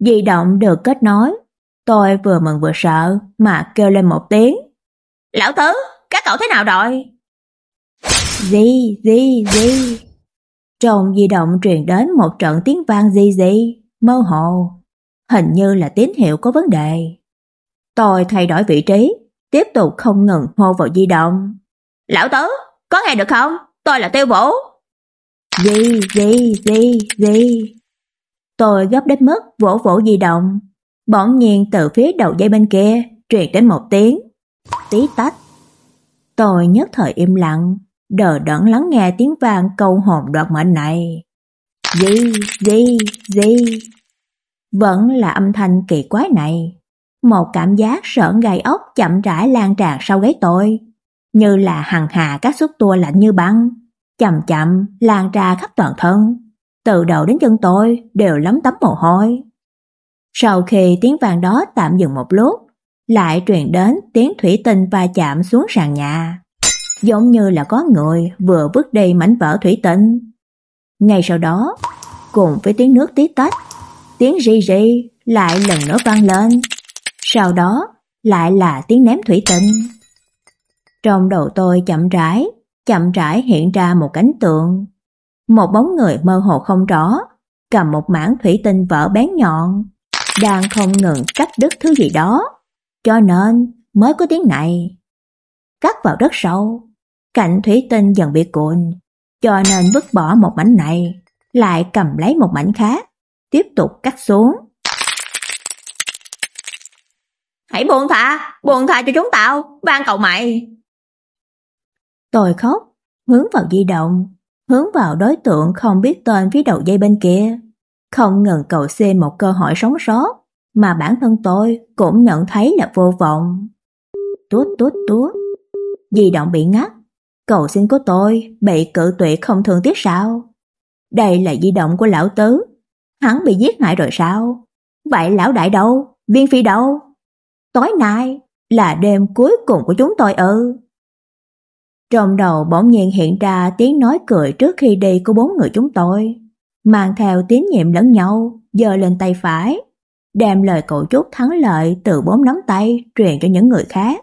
Di động được kết nối, tôi vừa mừng vừa sợ mà kêu lên một tiếng. Lão tứ, các cậu thế nào rồi? Gì, gì, gì? Trong di động truyền đến một trận tiếng vang gì gì, mơ hồ, hình như là tín hiệu có vấn đề. Tôi thay đổi vị trí, tiếp tục không ngừng hô vào di động. "Lão tứ, có nghe được không? Tôi là Tiêu Vũ." "Gì, gì, gì, gì?" Tôi gấp đến mức vỗ vỗ di động, bỗng nhiên từ phía đầu dây bên kia truyền đến một tiếng tí tách. Tôi nhất thời im lặng, đờ đẫn lắng nghe tiếng vang câu hồn đoạt mệnh này. Gì, gì, gì? Vẫn là âm thanh kỳ quái này. Một cảm giác sởn gai ốc chậm rãi lan tràn sau gáy tôi, như là hằng hà các xúc tua lạnh như băng, chậm chậm lan ra khắp toàn thân. Từ đầu đến chân tôi đều lấm tấm mồ hôi. Sau khi tiếng vang đó tạm dừng một lúc, lại truyền đến tiếng thủy tinh va chạm xuống sàn nhà giống như là có người vừa vứt đi mảnh vỡ thủy tinh. Ngay sau đó, cùng với tiếng nước tí tách, tiếng rì rì lại lần nữa vang lên. Sau đó, lại là tiếng ném thủy tinh. Trong đầu tôi chậm rãi, chậm rãi hiện ra một cảnh tượng. Một bóng người mơ hồ không rõ, cầm một mảng thủy tinh vỡ bén nhọn, đang không ngừng cắt đứt thứ gì đó, cho nên mới có tiếng này. Cắt vào đất sâu, Cạnh thủy tinh dần bị cuộn, cho nên vứt bỏ một mảnh này, lại cầm lấy một mảnh khác, tiếp tục cắt xuống. Hãy buông thả, buông thả cho chúng tao, van cầu mày. Tôi khóc, hướng vào di động, hướng vào đối tượng không biết tên phía đầu dây bên kia, không ngừng cầu xin một cơ hội sống sót, mà bản thân tôi cũng nhận thấy là vô vọng. Tút tút tút, di động bị ngắt, Cầu xin của tôi bị cự tuyệt không thường tiếc sao? Đây là di động của lão tứ, hắn bị giết hại rồi sao? Vậy lão đại đâu? Viên phi đâu? Tối nay là đêm cuối cùng của chúng tôi ư? Trong đầu bỗng nhiên hiện ra tiếng nói cười trước khi đi của bốn người chúng tôi, mang theo tín nhiệm lẫn nhau, giơ lên tay phải, đem lời cầu chúc thắng lợi từ bốn nắm tay truyền cho những người khác.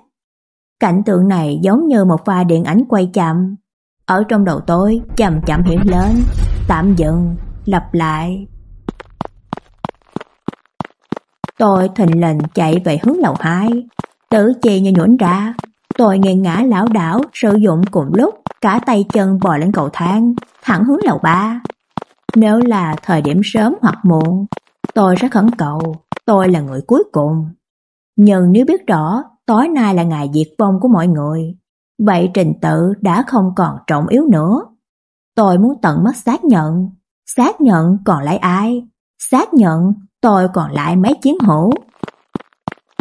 Cảnh tượng này giống như một pha điện ảnh quay chậm. Ở trong đầu tôi chậm chậm hiện lên, tạm dừng, lặp lại. Tôi thình lình chạy về hướng lầu 2, tử chi như nhũn ra, tôi nghiêng ngã lão đảo sử dụng cùng lúc cả tay chân bò lên cầu thang, thẳng hướng lầu 3. Nếu là thời điểm sớm hoặc muộn, tôi sẽ khẩn cầu, tôi là người cuối cùng. Nhưng nếu biết rõ tối nay là ngày diệt vong của mọi người, vậy trình tự đã không còn trọng yếu nữa. Tôi muốn tận mắt xác nhận, xác nhận còn lại ai, xác nhận tôi còn lại mấy chiến hữu.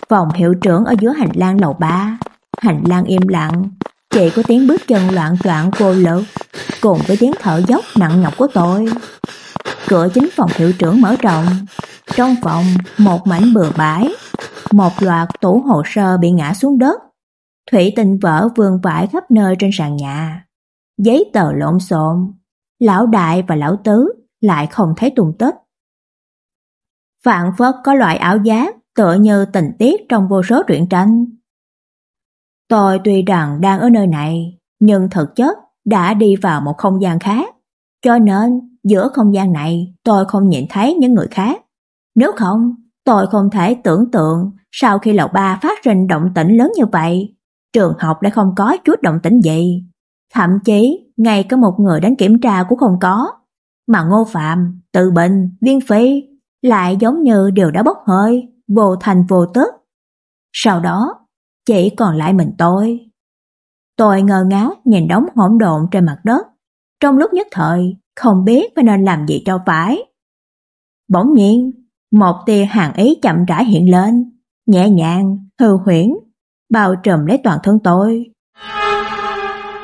Phòng hiệu trưởng ở giữa hành lang lầu 3, hành lang im lặng, chỉ có tiếng bước chân loạn troạn vô lự, cùng với tiếng thở dốc nặng nhọc của tôi. Cửa chính phòng hiệu trưởng mở rộng, trong phòng một mảnh bừa bãi, một loạt tủ hồ sơ bị ngã xuống đất, thủy tinh vỡ vương vãi khắp nơi trên sàn nhà, giấy tờ lộn xộn, lão đại và lão tứ lại không thấy tung tích. Phạn phất có loại ảo giác tựa như tình tiết trong vô số truyện tranh. Tôi tuy rằng đang ở nơi này, nhưng thực chất đã đi vào một không gian khác, cho nên giữa không gian này tôi không nhìn thấy những người khác. Nếu không, tôi không thể tưởng tượng sau khi lầu ba phát sinh động tĩnh lớn như vậy, trường học lại không có chút động tĩnh gì. Thậm chí, ngay cả một người đến kiểm tra cũng không có. Mà Ngô Phạm, Từ Bình, Viên Phi lại giống như đều đã bốc hơi, vô thành vô tức. Sau đó, chỉ còn lại mình tôi. Tôi ngơ ngác nhìn đống hỗn độn trên mặt đất, trong lúc nhất thời không biết phải nên làm gì cho phải. Bỗng nhiên, một tia hàn ý chậm rãi hiện lên, nhẹ nhàng, hư huyễn, bao trùm lấy toàn thân tôi.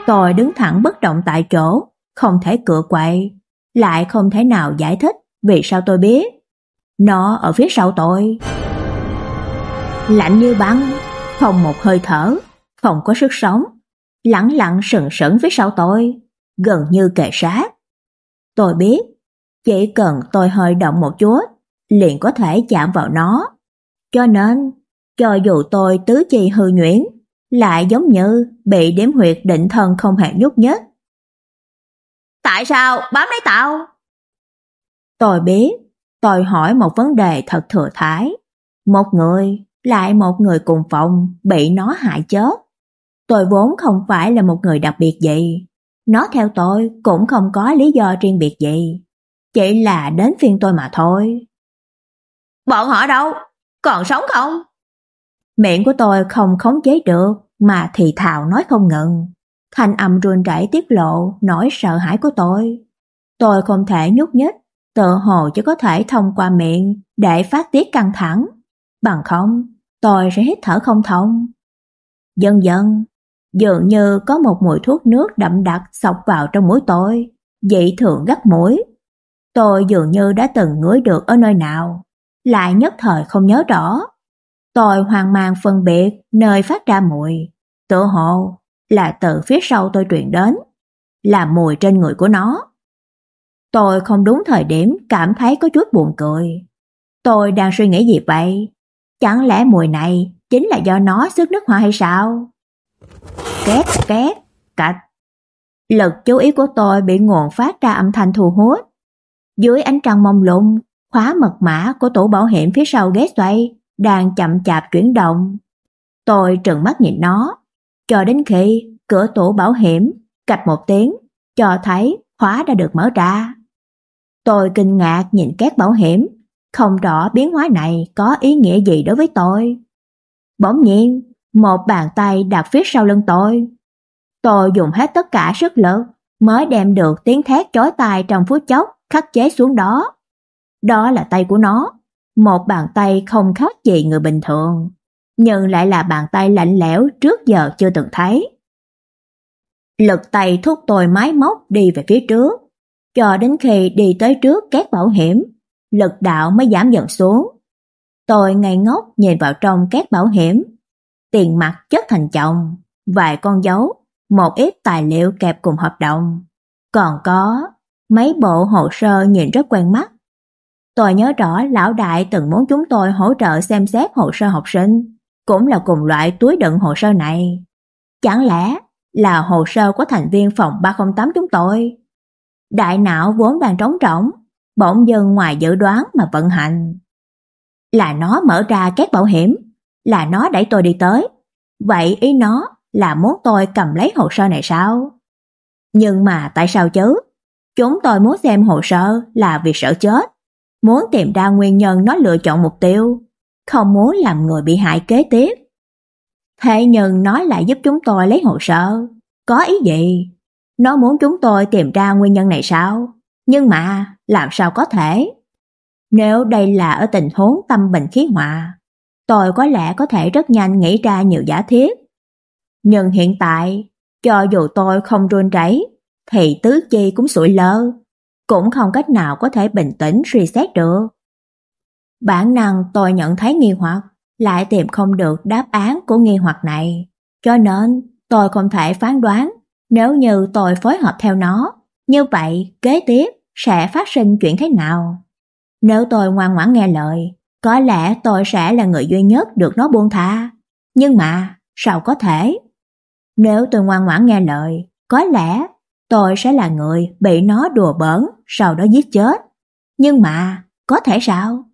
Tôi đứng thẳng bất động tại chỗ, không thể cựa quậy, lại không thể nào giải thích vì sao tôi biết. Nó ở phía sau tôi. Lạnh như băng, không một hơi thở, không có sức sống, lặng lặng sừng sững phía sau tôi, gần như kề sát. Tôi biết, chỉ cần tôi hơi động một chút, liền có thể chạm vào nó. Cho nên, cho dù tôi tứ chi hư nhuyễn, lại giống như bị đếm huyệt định thần không hề nhúc nhích. Tại sao bám lấy tao? Tôi biết, tôi hỏi một vấn đề thật thừa thái. Một người, lại một người cùng phòng bị nó hại chết. Tôi vốn không phải là một người đặc biệt gì. Nó theo tôi cũng không có lý do riêng biệt gì. Chỉ là đến phiên tôi mà thôi. Bọn họ đâu? Còn sống không? Miệng của tôi không khống chế được mà thì thào nói không ngừng. Thanh âm run rẩy tiết lộ nỗi sợ hãi của tôi. Tôi không thể nhúc nhích, tự hồ chỉ có thể thông qua miệng để phát tiết căng thẳng. Bằng không, tôi sẽ hít thở không thông. Dần dần, dường như có một mùi thuốc nước đậm đặc xộc vào trong mũi tôi, dị thường gắt mũi. Tôi dường như đã từng ngửi được ở nơi nào, lại nhất thời không nhớ rõ. Tôi hoang mang phân biệt nơi phát ra mùi, tự hồ là từ phía sau tôi truyền đến, là mùi trên người của nó. Tôi không đúng thời điểm cảm thấy có chút buồn cười. Tôi đang suy nghĩ gì vậy? Chẳng lẽ mùi này chính là do nó xước nước hoa hay sao? Két két, cạch. Lực chú ý của tôi bị nguồn phát ra âm thanh thu hút. Dưới ánh trăng mông lung, khóa mật mã của tủ bảo hiểm phía sau ghế xoay đang chậm chạp chuyển động. Tôi trừng mắt nhìn nó, cho đến khi cửa tủ bảo hiểm cạch một tiếng, cho thấy khóa đã được mở ra. Tôi kinh ngạc nhìn các bảo hiểm, không rõ biến hóa này có ý nghĩa gì đối với tôi. Bỗng nhiên, một bàn tay đặt phía sau lưng tôi. Tôi dùng hết tất cả sức lực mới đem được tiếng thét chói tai trong phút chốc khắc chế xuống đó. Đó là tay của nó, một bàn tay không khác gì người bình thường, nhưng lại là bàn tay lạnh lẽo trước giờ chưa từng thấy. Lực tay thúc tôi mái móc đi về phía trước, cho đến khi đi tới trước các bảo hiểm, lực đạo mới giảm dần xuống. Tôi ngây ngốc nhìn vào trong các bảo hiểm, tiền mặt chất thành chồng, vài con dấu, một ít tài liệu kẹp cùng hợp đồng, còn có mấy bộ hồ sơ nhìn rất quen mắt. Tôi nhớ rõ lão đại từng muốn chúng tôi hỗ trợ xem xét hồ sơ học sinh, cũng là cùng loại túi đựng hồ sơ này. Chẳng lẽ là hồ sơ của thành viên phòng 308 chúng tôi? Đại não vốn đang trống rỗng, bỗng dưng ngoài dự đoán mà vận hành. Là nó mở ra các bảo hiểm, là nó đẩy tôi đi tới. Vậy ý nó là muốn tôi cầm lấy hồ sơ này sao? Nhưng mà tại sao chứ? Chúng tôi muốn xem hồ sơ là vì sợ chết, muốn tìm ra nguyên nhân nó lựa chọn mục tiêu, không muốn làm người bị hại kế tiếp. Thế nhưng nó lại giúp chúng tôi lấy hồ sơ, có ý gì? Nó muốn chúng tôi tìm ra nguyên nhân này sao? Nhưng mà, làm sao có thể? Nếu đây là ở tình huống tâm bình khí hòa, tôi có lẽ có thể rất nhanh nghĩ ra nhiều giả thiết. Nhưng hiện tại, cho dù tôi không run rẩy, thì tứ chi cũng sụi lơ, cũng không cách nào có thể bình tĩnh suy xét được. Bản năng tôi nhận thấy nghi hoặc, lại tìm không được đáp án của nghi hoặc này, cho nên tôi không thể phán đoán nếu như tôi phối hợp theo nó, như vậy kế tiếp sẽ phát sinh chuyện thế nào? Nếu tôi ngoan ngoãn nghe lời, có lẽ tôi sẽ là người duy nhất được nó buông tha. Nhưng mà, sao có thể? Nếu tôi ngoan ngoãn nghe lời, có lẽ tôi sẽ là người bị nó đùa bỡn, sau đó giết chết. Nhưng mà, có thể sao?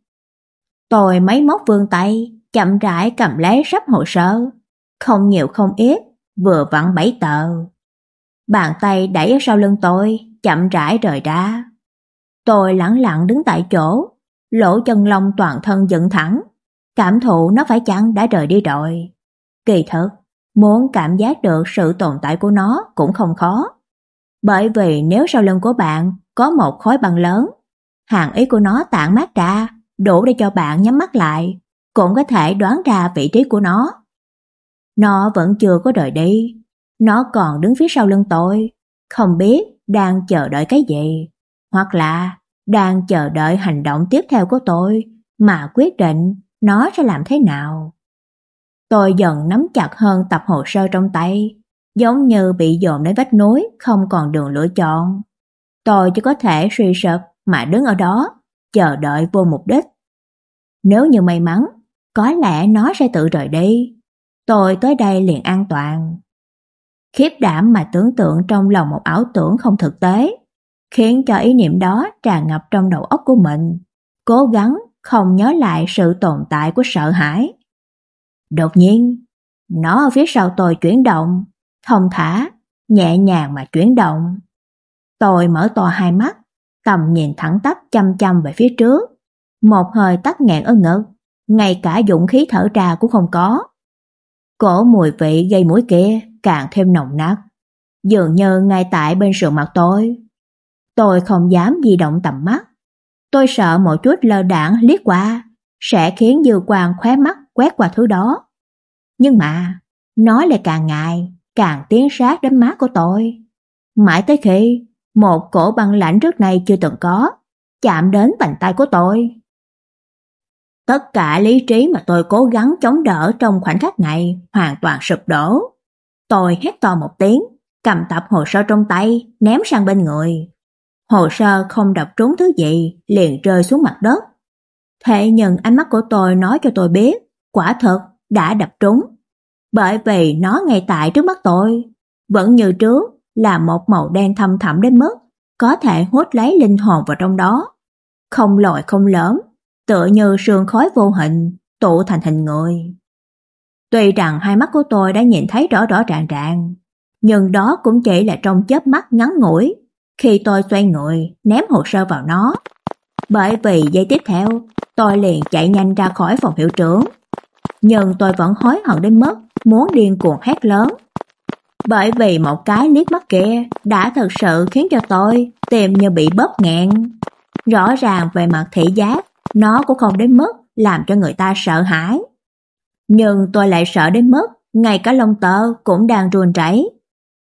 Tôi mấy móc vương tay, chậm rãi cầm lấy sắp hồ sơ, không nhiều không ít, vừa vặn bảy tờ. Bàn tay đẩy sau lưng tôi, chậm rãi rời ra. Tôi lặng lặng đứng tại chỗ, lỗ chân lông toàn thân dựng thẳng, cảm thụ nó phải chăng đã rời đi rồi. Kỳ thật muốn cảm giác được sự tồn tại của nó cũng không khó. Bởi vì nếu sau lưng của bạn có một khối băng lớn, hàng ý của nó tản mát ra, đủ để cho bạn nhắm mắt lại, cũng có thể đoán ra vị trí của nó. Nó vẫn chưa có rời đi, nó còn đứng phía sau lưng tôi, không biết đang chờ đợi cái gì, hoặc là đang chờ đợi hành động tiếp theo của tôi mà quyết định nó sẽ làm thế nào. Tôi dần nắm chặt hơn tập hồ sơ trong tay, giống như bị dồn đến vách núi không còn đường lựa chọn. Tôi chỉ có thể suy sụp mà đứng ở đó, chờ đợi vô mục đích. Nếu như may mắn, có lẽ nó sẽ tự rời đi. Tôi tới đây liền an toàn. Khiếp đảm mà tưởng tượng trong lòng một ảo tưởng không thực tế, khiến cho ý niệm đó tràn ngập trong đầu óc của mình, cố gắng không nhớ lại sự tồn tại của sợ hãi. Đột nhiên, nó ở phía sau tôi chuyển động, thông thả, nhẹ nhàng mà chuyển động. Tôi mở to hai mắt, tầm nhìn thẳng tắp chăm chăm về phía trước, một hơi tắt nghẹn ở ngực, ngay cả dụng khí thở ra cũng không có. Cổ mùi vị gây mũi kia càng thêm nồng nặc, dường như ngay tại bên sườn mặt tôi. Tôi không dám di động tầm mắt. Tôi sợ một chút lơ đãng liếc qua sẽ khiến dư quang khóe mắt quét qua thứ đó. Nhưng mà, nó lại càng ngày, càng tiến sát đến má của tôi. Mãi tới khi một cổ băng lạnh trước này chưa từng có, chạm đến bàn tay của tôi. Tất cả lý trí mà tôi cố gắng chống đỡ trong khoảnh khắc này hoàn toàn sụp đổ. Tôi hét to một tiếng, cầm tập hồ sơ trong tay, ném sang bên người. Hồ sơ không đập trúng thứ gì, liền rơi xuống mặt đất. Thế nhưng ánh mắt của tôi nói cho tôi biết, quả thật đã đập trúng. Bởi vì nó ngay tại trước mắt tôi, vẫn như trước là một màu đen thâm thẳm đến mức có thể hút lấy linh hồn vào trong đó. Không lồi không lõm, tựa như sương khói vô hình tụ thành hình người. Tuy rằng hai mắt của tôi đã nhìn thấy rõ rõ ràng ràng, nhưng đó cũng chỉ là trong chớp mắt ngắn ngủi khi tôi xoay người ném hồ sơ vào nó. Bởi vì giây tiếp theo, tôi liền chạy nhanh ra khỏi phòng hiệu trưởng. Nhưng tôi vẫn hối hận đến mức muốn điên cuồng hét lớn. Bởi vì một cái liếc mắt kia đã thật sự khiến cho tôi tìm như bị bóp nghẹn. Rõ ràng về mặt thị giác, nó cũng không đến mức làm cho người ta sợ hãi. Nhưng tôi lại sợ đến mức ngay cả lông tơ cũng đang run rẩy.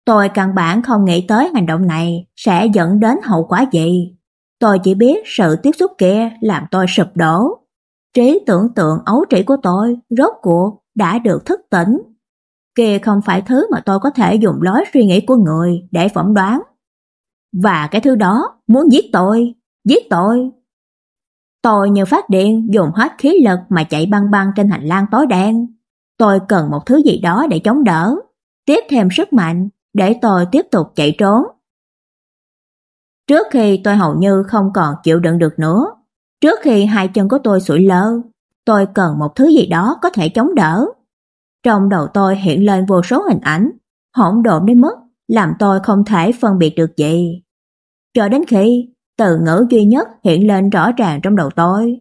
Tôi căn bản không nghĩ tới hành động này sẽ dẫn đến hậu quả gì. Tôi chỉ biết sự tiếp xúc kia làm tôi sụp đổ. Trí tưởng tượng ấu trĩ của tôi rốt cuộc đã được thức tỉnh. Kia không phải thứ mà tôi có thể dùng lối suy nghĩ của người để phỏng đoán. Và cái thứ đó muốn giết tôi, giết tôi. Tôi như phát điện dùng hết khí lực mà chạy băng băng trên hành lang tối đen. Tôi cần một thứ gì đó để chống đỡ, tiếp thêm sức mạnh để tôi tiếp tục chạy trốn. Trước khi tôi hầu như không còn chịu đựng được nữa, trước khi hai chân của tôi sủi lơ, tôi cần một thứ gì đó có thể chống đỡ. Trong đầu tôi hiện lên vô số hình ảnh, hỗn độn đến mức làm tôi không thể phân biệt được gì. Cho đến khi từ ngữ duy nhất hiện lên rõ ràng trong đầu tôi,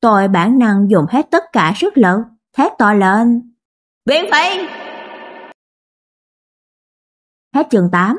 tôi bản năng dùng hết tất cả sức lực, thét to lên. Biện Phi! Hết chương 8